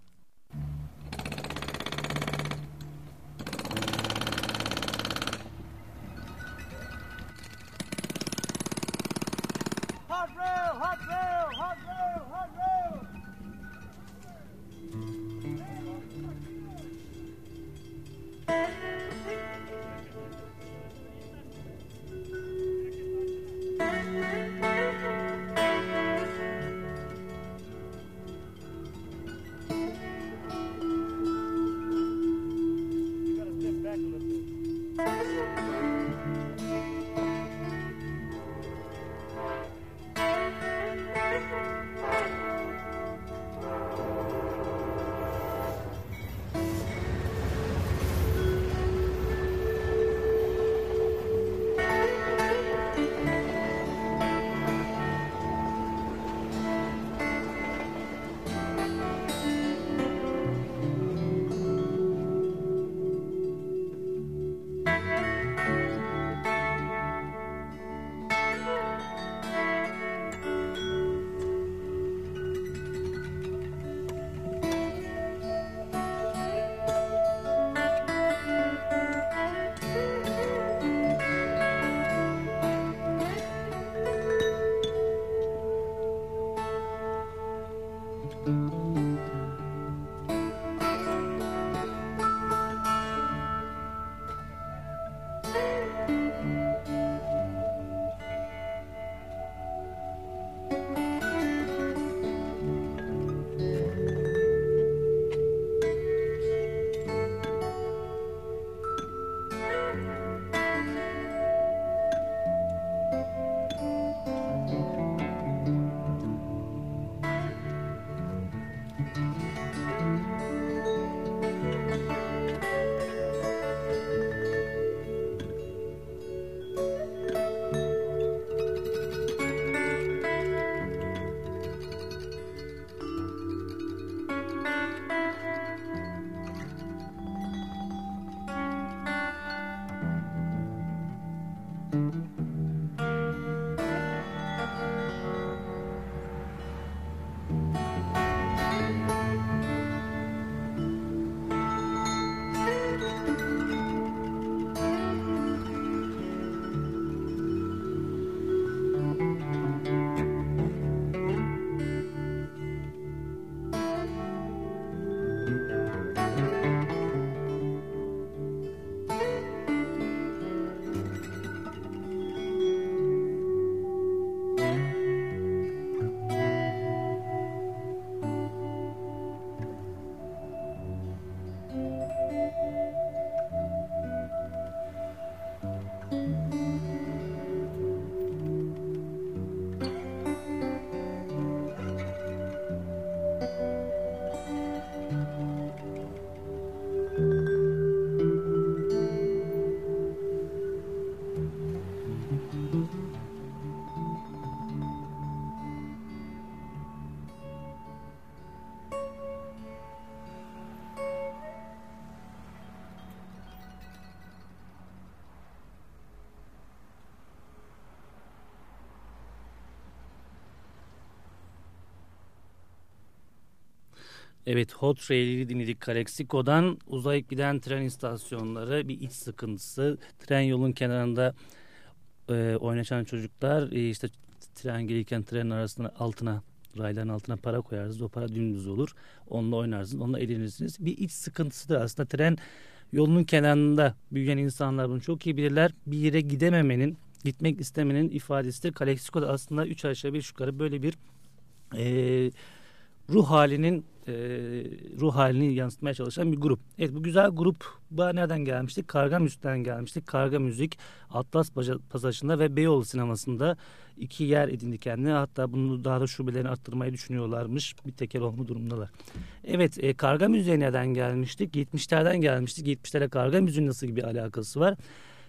Evet Hot Rail'i dinledik Calexico'dan uzaya giden tren istasyonları bir iç sıkıntısı. Tren yolun kenarında e, oynaşan çocuklar e, işte tren gelirken trenin arasına altına rayların altına para koyarsınız. O para dümdüz olur. Onunla oynarsınız. Onunla eğlenirsiniz. Bir iç sıkıntısıdır aslında. Tren yolunun kenarında büyüyen insanlar bunu çok iyi bilirler. Bir yere gidememenin, gitmek istemenin ifadesidir. Calexico'da aslında üç aşağı bir yukarı böyle bir e, ruh halinin e, ruh halini yansıtmaya çalışan bir grup. Evet bu güzel grup nereden gelmişti? Karga Müzik'ten gelmişti. Karga Müzik Atlas Pasajı'nda ve Beyoğlu sinemasında iki yer edindi kendine. Hatta bunu daha da şubelerini arttırmayı düşünüyorlarmış. Bir tekel olma durumdalar. Evet e, Karga Müziğe neden gelmiştik? 70'lerden gelmiştik. 70'lere Karga Müziğin nasıl bir alakası var?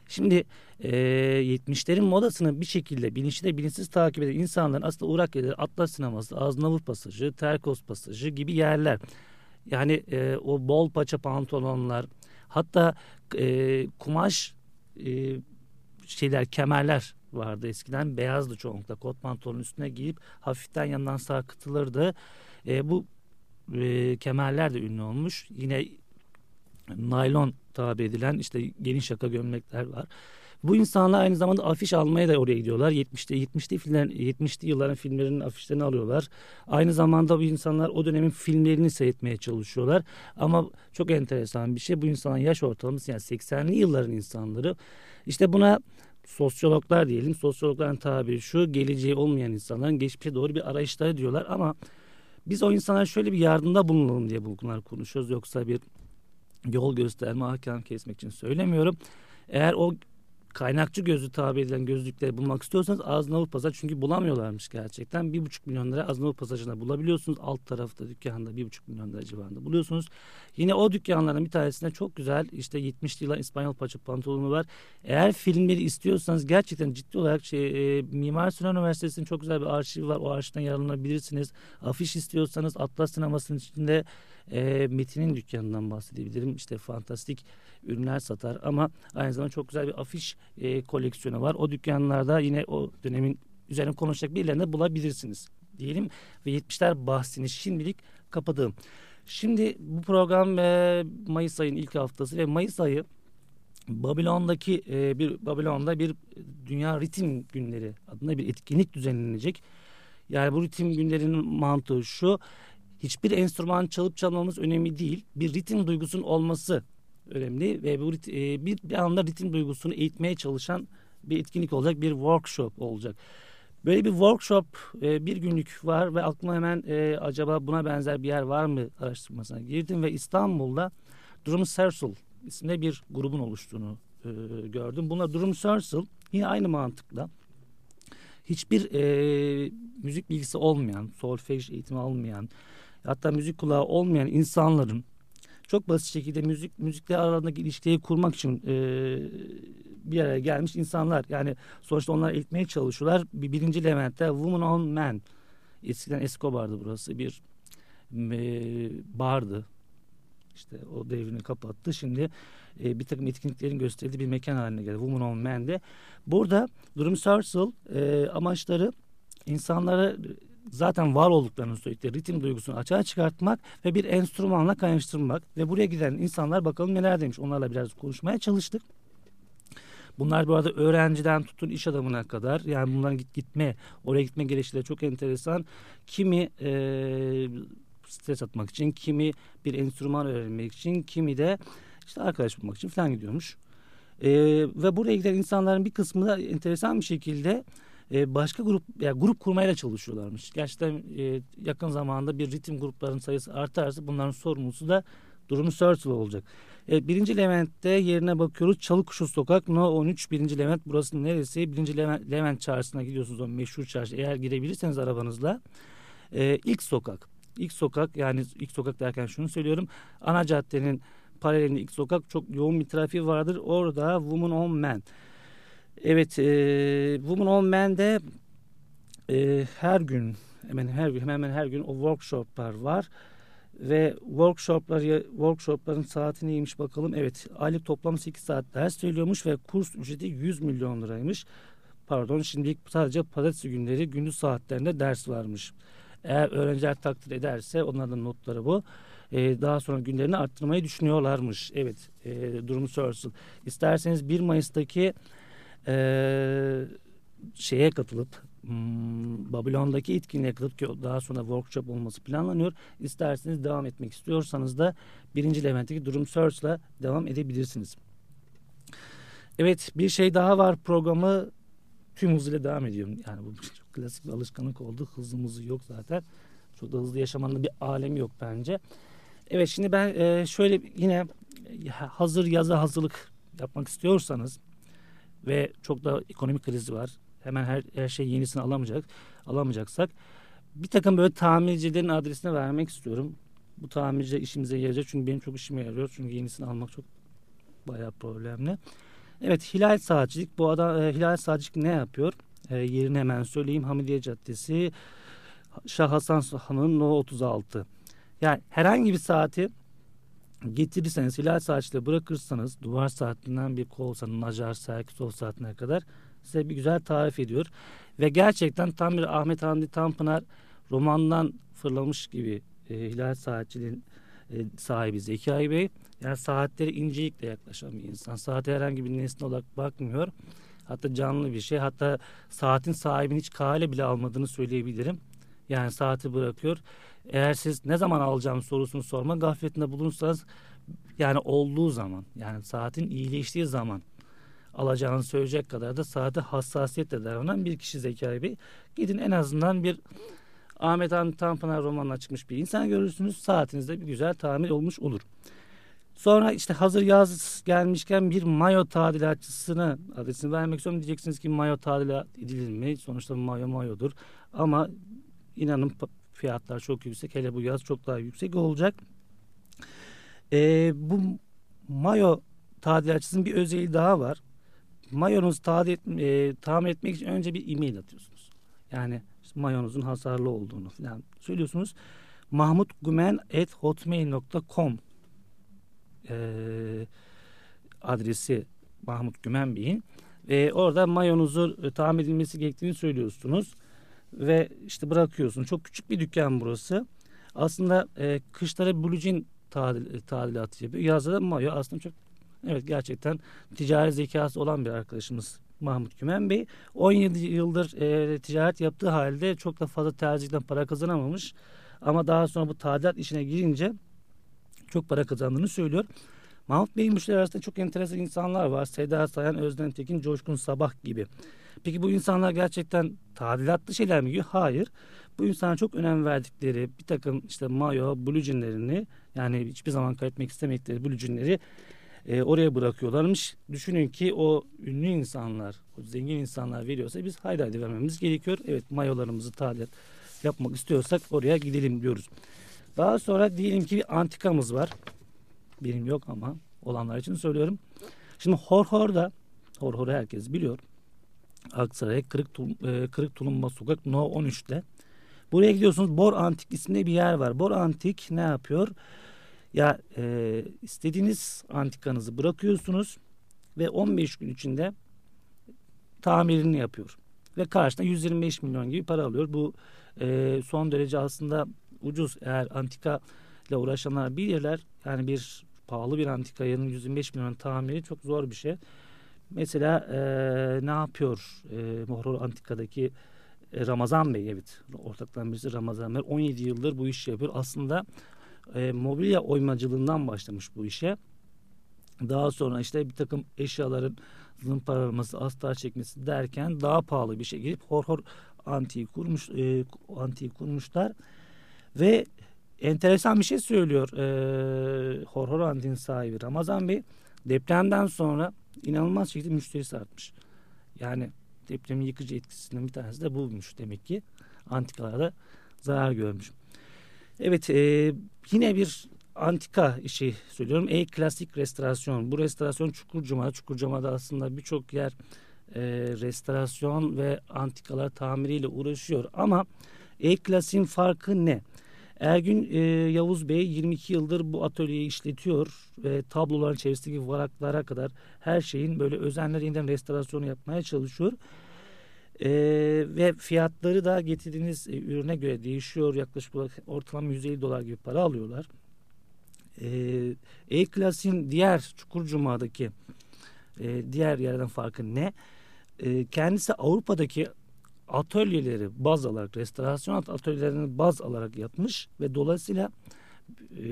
Şimdi e, 70'lerin modasını bir şekilde bilinçli de bilinçsiz takip eden insanların aslında uğrak yerleri Atlas Sineması, Aznavur Pasajı, Terkos Pasajı gibi yerler. Yani e, o bol paça pantolonlar hatta e, kumaş e, şeyler kemerler vardı eskiden beyazdı çoğunlukla kot pantolonun üstüne giyip hafiften yandan sarkıtılırdı. E, bu e, kemerler de ünlü olmuş. Yine naylon tabi edilen işte geniş yaka gömlekler var. Bu insanlar aynı zamanda afiş almaya da oraya gidiyorlar. 70'te 70'li filmler 70'li yılların filmlerinin afişlerini alıyorlar. Aynı zamanda bu insanlar o dönemin filmlerini seyretmeye çalışıyorlar. Ama çok enteresan bir şey bu insanların yaş ortalaması yani 80'li yılların insanları. İşte buna sosyologlar diyelim. Sosyologların tabiri şu geleceği olmayan insanların geçmişe doğru bir arayışları diyorlar ama biz o insanlara şöyle bir yardımda bulunalım diye bunlar konuşuyoruz. Yoksa bir yol gösterme, hakem kesmek için söylemiyorum. Eğer o kaynakçı gözü tabi edilen gözlükleri bulmak istiyorsanız Aznavur Pasaj çünkü bulamıyorlarmış gerçekten. Bir buçuk milyon lira Aznavur Pasajı'nda bulabiliyorsunuz. Alt tarafta dükkanda bir buçuk milyon lira civarında buluyorsunuz. Yine o dükkanların bir tanesinde çok güzel işte 70'li yıllar İspanyol paça pantolonu var. Eğer filmleri istiyorsanız gerçekten ciddi olarak şey, e, Mimar Sinan Üniversitesi'nin çok güzel bir arşivi var. O arşivden yararlanabilirsiniz. Afiş istiyorsanız Atlas Sineması'nın içinde e, Metin'in dükkanından bahsedebilirim. İşte fantastik ürünler satar ama aynı zamanda çok güzel bir afiş e, koleksiyonu var. O dükkanlarda yine o dönemin üzerine konuşacak birilerini bulabilirsiniz diyelim ve 70'ler bahsini şimdilik kapadım. Şimdi bu program e, Mayıs ayının ilk haftası ve Mayıs ayı Babilon'daki e, bir Babilon'da bir Dünya Ritim Günleri adında bir etkinlik düzenlenecek. Yani bu ritim günlerinin mantığı şu. Hiçbir enstrüman çalıp çalmamız önemli değil. Bir ritim duygusunun olması önemli ve bu e, bir, bir anda ritim duygusunu eğitmeye çalışan bir etkinlik olacak, bir workshop olacak. Böyle bir workshop e, bir günlük var ve aklıma hemen e, acaba buna benzer bir yer var mı araştırmasına girdim ve İstanbul'da Drum Circle isimde bir grubun oluştuğunu e, gördüm. Bunlar Drum Circle yine aynı mantıkla hiçbir e, müzik bilgisi olmayan, solfej eğitimi almayan, hatta müzik kulağı olmayan insanların çok basit şekilde müzik müzikle aralarındaki ilişkiyi kurmak için e, bir araya gelmiş insanlar. Yani sonuçta onlar eğitmeye çalışıyorlar. Bir birinci Levent'te Woman on Man. Eskiden Escobar'dı burası bir e, bardı. İşte o devrini kapattı. Şimdi e, bir takım etkinliklerin gösterildiği bir mekan haline geldi. Woman on Man'de. Burada Durum Circle e, amaçları insanlara zaten var olduklarını söyledikleri ritim duygusunu açığa çıkartmak ve bir enstrümanla kaynaştırmak ve buraya giden insanlar bakalım neler demiş onlarla biraz konuşmaya çalıştık. Bunlar bu arada öğrenciden tutun iş adamına kadar yani bunların git gitme oraya gitme gereçleri çok enteresan. Kimi e, stres atmak için, kimi bir enstrüman öğrenmek için, kimi de işte arkadaş bulmak için falan gidiyormuş. E, ve buraya giden insanların bir kısmı da enteresan bir şekilde e, başka grup yani grup kurmaya da çalışıyorlarmış. Gerçekten e, yakın zamanda bir ritim gruplarının sayısı artarsa bunların sorumlusu da durumu Circle olacak. E, birinci Levent'te yerine bakıyoruz. Çalıkuşu Sokak No 13 birinci Levent burası neresi? Birinci Levent, Levent çarşısına gidiyorsunuz o meşhur çarşı. Eğer girebilirseniz arabanızla. E, ilk sokak. İlk sokak yani ilk sokak derken şunu söylüyorum. Ana caddenin paralelinde ilk sokak çok yoğun bir trafiği vardır. Orada Woman on Man. Evet, e, Woman on Man'de e, her gün hemen her gün hemen hemen her gün o workshoplar var ve workshoplar workshopların saati neymiş bakalım. Evet, aylık toplam 8 saat ders söylüyormuş ve kurs ücreti 100 milyon liraymış. Pardon, şimdilik sadece pazartesi günleri gündüz saatlerinde ders varmış. Eğer öğrenciler takdir ederse onların notları bu. E, daha sonra günlerini arttırmayı düşünüyorlarmış. Evet e, durumu sorsun. İsterseniz 1 Mayıs'taki e, şeye katılıp hmm, Babilon'daki etkinliğe katılıp ki daha sonra workshop olması planlanıyor. İsterseniz devam etmek istiyorsanız da 1. Levent'teki Durum Search'la devam edebilirsiniz. Evet bir şey daha var programı tüm hızıyla devam ediyorum. Yani bu çok klasik bir alışkanlık oldu. Hızımız yok zaten. Çok da hızlı yaşamanın bir alemi yok bence. Evet şimdi ben e, şöyle yine e, hazır yaza hazırlık yapmak istiyorsanız ve çok da ekonomik krizi var. Hemen her, her şey yenisini alamayacak, alamayacaksak bir takım böyle tamircilerin adresini vermek istiyorum. Bu tamirci işimize yarayacak çünkü benim çok işime yarıyor. Çünkü yenisini almak çok bayağı problemli. Evet Hilal Saatçilik bu adam e, Hilal Saatçilik ne yapıyor? E, yerini hemen söyleyeyim. Hamidiye Caddesi Şah Hasan Han'ın No 36. Yani herhangi bir saati getirirseniz hilal saatçiyle bırakırsanız duvar saatinden bir kol saatinin nacar serki sol saatine kadar size bir güzel tarif ediyor. Ve gerçekten tam bir Ahmet Hamdi Tanpınar romandan fırlamış gibi e, hilal saatçiliğin e, sahibi Zekai Bey. Yani saatleri incelikle yaklaşan bir insan. Saate herhangi bir nesne olarak bakmıyor. Hatta canlı bir şey. Hatta saatin sahibini hiç kale bile almadığını söyleyebilirim. Yani saati bırakıyor. Eğer siz ne zaman alacağım sorusunu sorma gafletinde bulunursanız yani olduğu zaman yani saatin iyileştiği zaman alacağını söyleyecek kadar da saate hassasiyetle davranan bir kişi Zekai Bey. Gidin en azından bir Ahmet Hamdi Tanpınar romanına çıkmış bir insan görürsünüz. Saatinizde bir güzel tamir olmuş olur. Sonra işte hazır yaz gelmişken bir mayo tadilatçısını adresini vermek istiyorum. Diyeceksiniz ki mayo tadilat edilir mi? Sonuçta mayo mayodur. Ama inanın fiyatlar çok yüksek. Hele bu yaz çok daha yüksek olacak. Ee, bu mayo tadilatçısının bir özelliği daha var. Mayonuzu tadil e, tamir etmek için önce bir e-mail atıyorsunuz. Yani işte mayonuzun hasarlı olduğunu falan söylüyorsunuz. mahmutgumen.hotmail.com e, adresi Mahmut Gümen Bey'in ve orada mayonuzu e, tamir edilmesi gerektiğini söylüyorsunuz ve işte bırakıyorsunuz. Çok küçük bir dükkan burası. Aslında e, kışları blucin tadil, e, tadilatı yapıyor. Yazda da mayo aslında çok evet gerçekten ticari zekası olan bir arkadaşımız Mahmut Gümen Bey. 17 yıldır e, ticaret yaptığı halde çok da fazla tercihten para kazanamamış. Ama daha sonra bu tadilat işine girince çok para kazandığını söylüyor. Mahmut Bey'in müşteri arasında çok enteresan insanlar var. Seda Sayan, Özden Tekin, Coşkun Sabah gibi. Peki bu insanlar gerçekten tadilatlı şeyler mi giyiyor? Hayır. Bu insana çok önem verdikleri bir takım işte mayo, blue yani hiçbir zaman kaybetmek istemedikleri blue e, oraya bırakıyorlarmış. Düşünün ki o ünlü insanlar, o zengin insanlar veriyorsa biz haydi haydi vermemiz gerekiyor. Evet mayolarımızı tadilat yapmak istiyorsak oraya gidelim diyoruz. Daha sonra diyelim ki bir antikamız var. Benim yok ama olanlar için söylüyorum. Şimdi Horhor'da, Horhor'u herkes biliyor. Aksaray Kırık, e, Kırık Tulumba Sokak No 13'te. Buraya gidiyorsunuz Bor Antik isimli bir yer var. Bor Antik ne yapıyor? Ya e, istediğiniz antikanızı bırakıyorsunuz ve 15 gün içinde tamirini yapıyor. Ve karşına 125 milyon gibi para alıyor. Bu e, son derece aslında ucuz. Eğer antika ile uğraşanlar bilirler. Yani bir pahalı bir antikanın 125 milyon tamiri çok zor bir şey. Mesela e, ne yapıyor e, Mohro Antika'daki e, Ramazan Bey evet ortaklarından birisi Ramazan Bey 17 yıldır bu işi yapıyor. Aslında e, mobilya oymacılığından başlamış bu işe. Daha sonra işte bir takım eşyaların zımparalaması, astar çekmesi derken daha pahalı bir şey gelip hor hor antiyi kurmuş, e, antiyi kurmuşlar ve enteresan bir şey söylüyor e, hor hor antinin sahibi Ramazan Bey depremden sonra inanılmaz şekilde müşterisi artmış. Yani depremin yıkıcı etkisinden bir tanesi de bulmuş demek ki antikalarda zarar görmüş. Evet e, yine bir antika işi söylüyorum. E-klasik restorasyon. Bu restorasyon Çukurcama'da. Çukurcama'da aslında birçok yer e, restorasyon ve antikalar tamiriyle uğraşıyor. Ama E-klasik'in farkı ne? Ergün e, Yavuz Bey 22 yıldır bu atölyeyi işletiyor ve tabloların içerisindeki varaklara kadar her şeyin böyle özenle yeniden restorasyonu yapmaya çalışıyor. E, ve fiyatları da getirdiğiniz e, ürüne göre değişiyor. Yaklaşık olarak ortalama 150 dolar gibi para alıyorlar. E, E-Class'in diğer Çukurcuma'daki e, diğer yerden farkı ne? E, kendisi Avrupa'daki atölyeleri baz alarak, restorasyon atölyelerini baz alarak yapmış ve dolayısıyla e,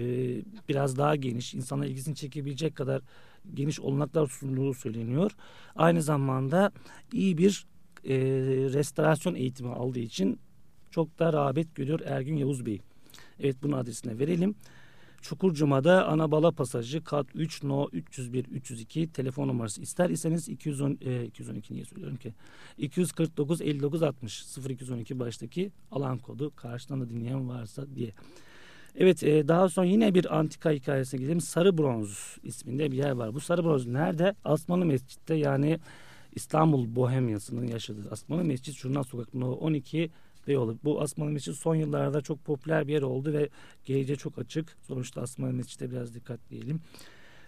biraz daha geniş, insanların ilgisini çekebilecek kadar geniş olanaklar sunduğu söyleniyor. Aynı zamanda iyi bir e, restorasyon eğitimi aldığı için çok da rağbet görüyor Ergün Yavuz Bey. Evet bunu adresine verelim. Çukurcuma'da Anabala Pasajı kat 3 no 301 302 telefon numarası ister iseniz 210 e, 212 niye söylüyorum ki 249 59 60 0212 baştaki alan kodu karşıdan da dinleyen varsa diye. Evet e, daha sonra yine bir antika hikayesine gidelim. Sarı Bronz isminde bir yer var. Bu Sarı Bronz nerede? Asmalı Mescid'de yani İstanbul Bohemyası'nın yaşadığı Asmalı Mescid Şurna Sokak No 12 ve yolu. Bu Asmalı Mescid son yıllarda çok popüler bir yer oldu ve geleceğe çok açık. Sonuçta Asmalı Mescid'e biraz dikkat diyelim.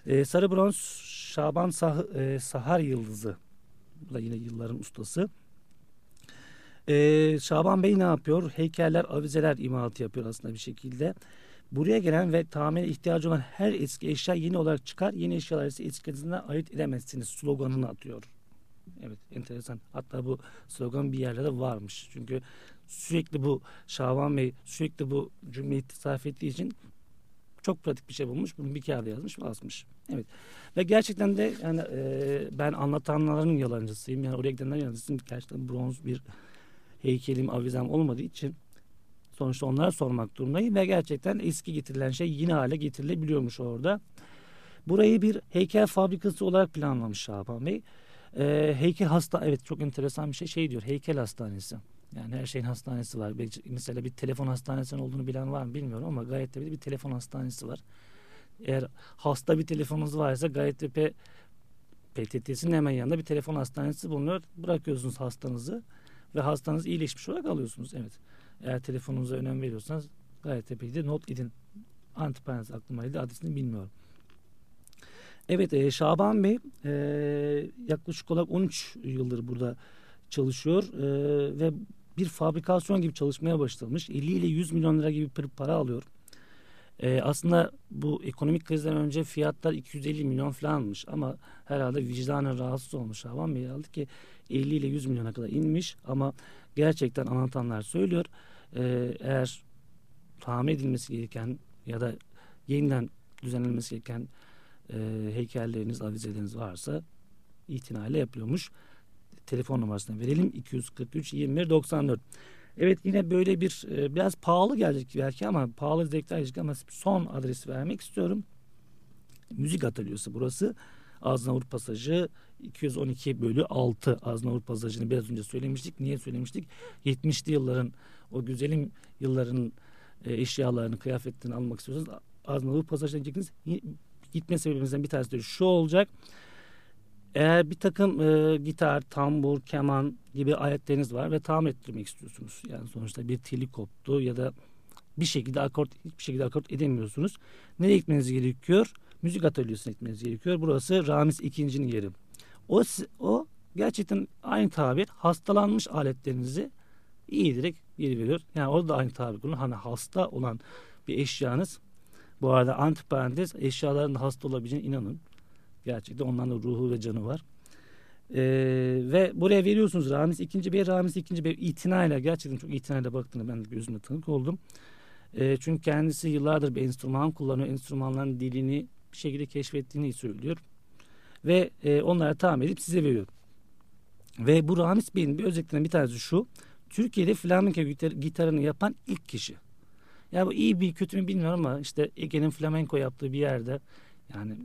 Ee, Sarı Bronz Şaban Sah e, Sahar Yıldızı. Bu da yine yılların ustası. Ee, Şaban Bey ne yapıyor? Heykeller, avizeler imalatı yapıyor aslında bir şekilde. Buraya gelen ve tamire ihtiyacı olan her eski eşya yeni olarak çıkar. Yeni eşyalar ise eskisinden ayırt edemezsiniz sloganını atıyor. Evet enteresan. Hatta bu slogan bir yerlerde varmış. Çünkü sürekli bu Şaban Bey sürekli bu cümleyi sarf ettiği için çok pratik bir şey bulmuş. Bunu bir kağıda yazmış ve asmış. Evet. Ve gerçekten de yani e, ben anlatanların yalancısıyım. Yani oraya gidenlerin yalancısıyım. Gerçekten bronz bir heykelim, avizem olmadığı için sonuçta onlara sormak durumundayım. Ve gerçekten eski getirilen şey yine hale getirilebiliyormuş orada. Burayı bir heykel fabrikası olarak planlamış Şaban Bey. E, heykel hasta evet çok enteresan bir şey şey diyor heykel hastanesi. Yani her şeyin hastanesi var. Mesela bir telefon hastanesinin olduğunu bilen var mı bilmiyorum ama Gayettepe'de bir telefon hastanesi var. Eğer hasta bir telefonunuz varsa Gayettepe PTT'sinin hemen yanında bir telefon hastanesi bulunuyor. Bırakıyorsunuz hastanızı ve hastanız iyileşmiş olarak alıyorsunuz. Evet. Eğer telefonunuza önem veriyorsanız Gayettepe'yi de not edin. Antiparantez aklımaydı adresini bilmiyorum. Evet e, Şaban Bey e, yaklaşık olarak 13 yıldır burada çalışıyor e, ve bir fabrikasyon gibi çalışmaya başlamış. 50 ile 100 milyon lira gibi para alıyor. E, aslında bu ekonomik krizden önce fiyatlar 250 milyon falanmış ama herhalde vicdanen rahatsız olmuş Şaban Bey aldı ki 50 ile 100 milyona kadar inmiş ama gerçekten anlatanlar söylüyor e, eğer tamir edilmesi gereken ya da yeniden düzenlenmesi gereken e, heykelleriniz, avizeleriniz varsa itinayla yapıyormuş. Telefon numarasını verelim 243 21 94. Evet yine böyle bir e, biraz pahalı gelecek belki ama pahalı zevkler gelecek ama son adresi vermek istiyorum. Müzik atölyesi burası. Aznavur Pasajı 212 bölü 6 Aznavur Pasajı'nı biraz önce söylemiştik. Niye söylemiştik? 70'li yılların o güzelim yılların e, eşyalarını, kıyafetlerini almak istiyorsanız Aznavur Pasajı'na gideceksiniz. Gitme sebebimizden bir tanesi de şu olacak. Eğer bir takım e, gitar, tambur, keman gibi aletleriniz var ve tamir ettirmek istiyorsunuz. Yani sonuçta bir teli koptu ya da bir şekilde akort hiçbir şekilde akort edemiyorsunuz. Nereye gitmeniz gerekiyor? Müzik atölyesine gitmeniz gerekiyor. Burası Ramiz ikincinin yeri. O, o gerçekten aynı tabir hastalanmış aletlerinizi iyi direkt geri veriyor. Yani orada da aynı tabir kullanıyor. Hani hasta olan bir eşyanız bu arada antiparantez eşyaların hasta olabileceğine inanın. Gerçekten onların da ruhu ve canı var. Ee, ve buraya veriyorsunuz Ramiz ikinci bey, Ramiz ikinci bey itinayla gerçekten çok itinayla baktığını ben gözümle tanık oldum. Ee, çünkü kendisi yıllardır bir enstrüman kullanıyor. Enstrümanların dilini bir şekilde keşfettiğini söylüyor. Ve e, onlara tamir edip size veriyor. Ve bu Ramiz Bey'in bir özelliklerinden bir tanesi şu. Türkiye'de flamenco gitar, gitarını yapan ilk kişi. Ya bu iyi bir kötü mü bilmiyorum ama işte Ege'nin flamenco yaptığı bir yerde yani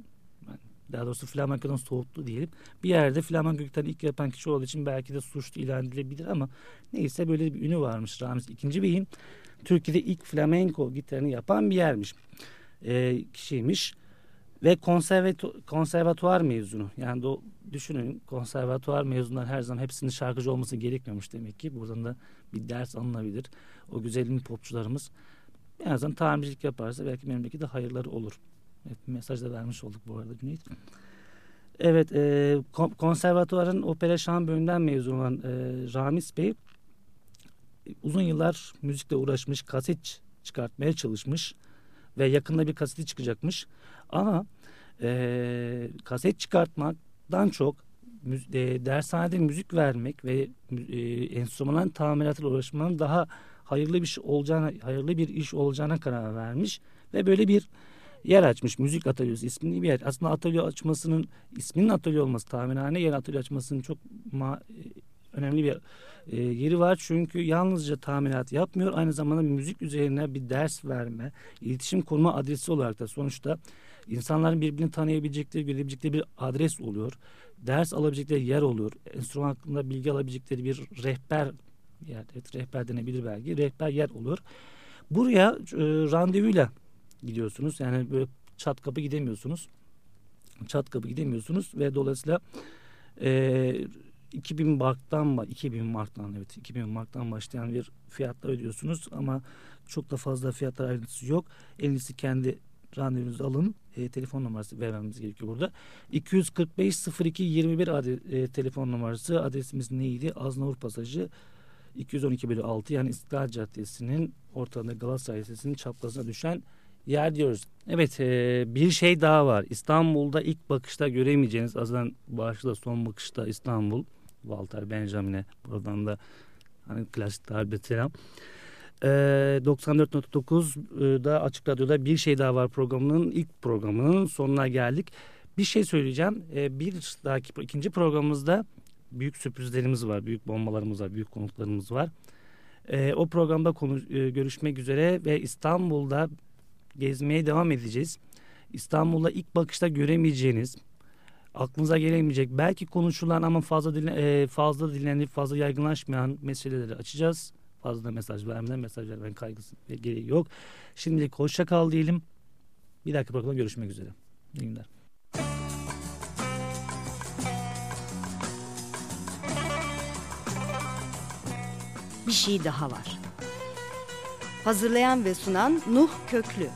daha doğrusu flamenko'dan soğuttu diyelim. Bir yerde flamenko gitarını ilk yapan kişi olduğu için belki de suçlu ilan edilebilir ama neyse böyle bir ünü varmış Ramiz II Bey'in. Türkiye'de ilk flamenko gitarını yapan bir yermiş. E, kişiymiş. Ve konservatu konservatuar mezunu. Yani do, düşünün konservatuar mezunlar her zaman hepsinin şarkıcı olması gerekmiyormuş demek ki. Buradan da bir ders alınabilir. O güzelim popçularımız en azından tamircilik yaparsa belki memlekette hayırları olur. Evet, mesaj da vermiş olduk bu arada Cüneyt. Evet, e, kon- konservatuvarın opera şan bölümünden mezun olan e, Ramiz Bey uzun yıllar müzikle uğraşmış, kaset çıkartmaya çalışmış ve yakında bir kaseti çıkacakmış. Ama e, kaset çıkartmaktan çok müz- e, dershanede müzik vermek ve e, enstrümanların tamiratıyla uğraşmanın daha hayırlı bir şey olacağına, hayırlı bir iş olacağına karar vermiş ve böyle bir yer açmış. Müzik atölyesi ismini bir yer. Aslında atölye açmasının isminin atölye olması tahminane yer atölye açmasının çok ma- e, önemli bir e, yeri var. Çünkü yalnızca tahminat yapmıyor. Aynı zamanda müzik üzerine bir ders verme, iletişim kurma adresi olarak da sonuçta insanların birbirini tanıyabilecekleri, görebilecekleri bir adres oluyor. Ders alabilecekleri yer oluyor. Enstrüman hakkında bilgi alabilecekleri bir rehber yer, evet, rehber denebilir belki. Rehber yer olur. Buraya e, randevuyla gidiyorsunuz. Yani böyle çat kapı gidemiyorsunuz. Çat kapı gidemiyorsunuz ve dolayısıyla e, 2000 marktan ba- 2000 marktan evet 2000 marktan başlayan bir fiyatlar ödüyorsunuz ama çok da fazla fiyatlar ayrıntısı yok. En iyisi kendi randevunuzu alın. E, telefon numarası vermemiz gerekiyor burada. 245 02 21 adre, e, telefon numarası. Adresimiz neydi? Aznavur Pasajı 212 bölü 6 yani İstiklal Caddesi'nin ortasında Galatasaray Lisesi'nin çaprazına düşen yer diyoruz. Evet e, bir şey daha var. İstanbul'da ilk bakışta göremeyeceğiniz azından başta son bakışta İstanbul. Walter Benjamin'e buradan da hani klasik tabirle selam. E, 94.9'da Açık Radyo'da bir şey daha var programının ilk programının sonuna geldik. Bir şey söyleyeceğim. E, bir dahaki ikinci programımızda büyük sürprizlerimiz var, büyük bombalarımız var, büyük konuklarımız var. E, o programda konu, e, görüşmek üzere ve İstanbul'da gezmeye devam edeceğiz. İstanbul'da ilk bakışta göremeyeceğiniz, aklınıza gelemeyecek, belki konuşulan ama fazla dinle, e, fazla dinlenip fazla yaygınlaşmayan meseleleri açacağız. Fazla da mesaj vermeden mesaj vermenin kaygısı gereği yok. Şimdilik hoşça kal diyelim. Bir dahaki programda görüşmek üzere. İyi günler.
Bir şey daha var. Hazırlayan ve sunan Nuh Köklü.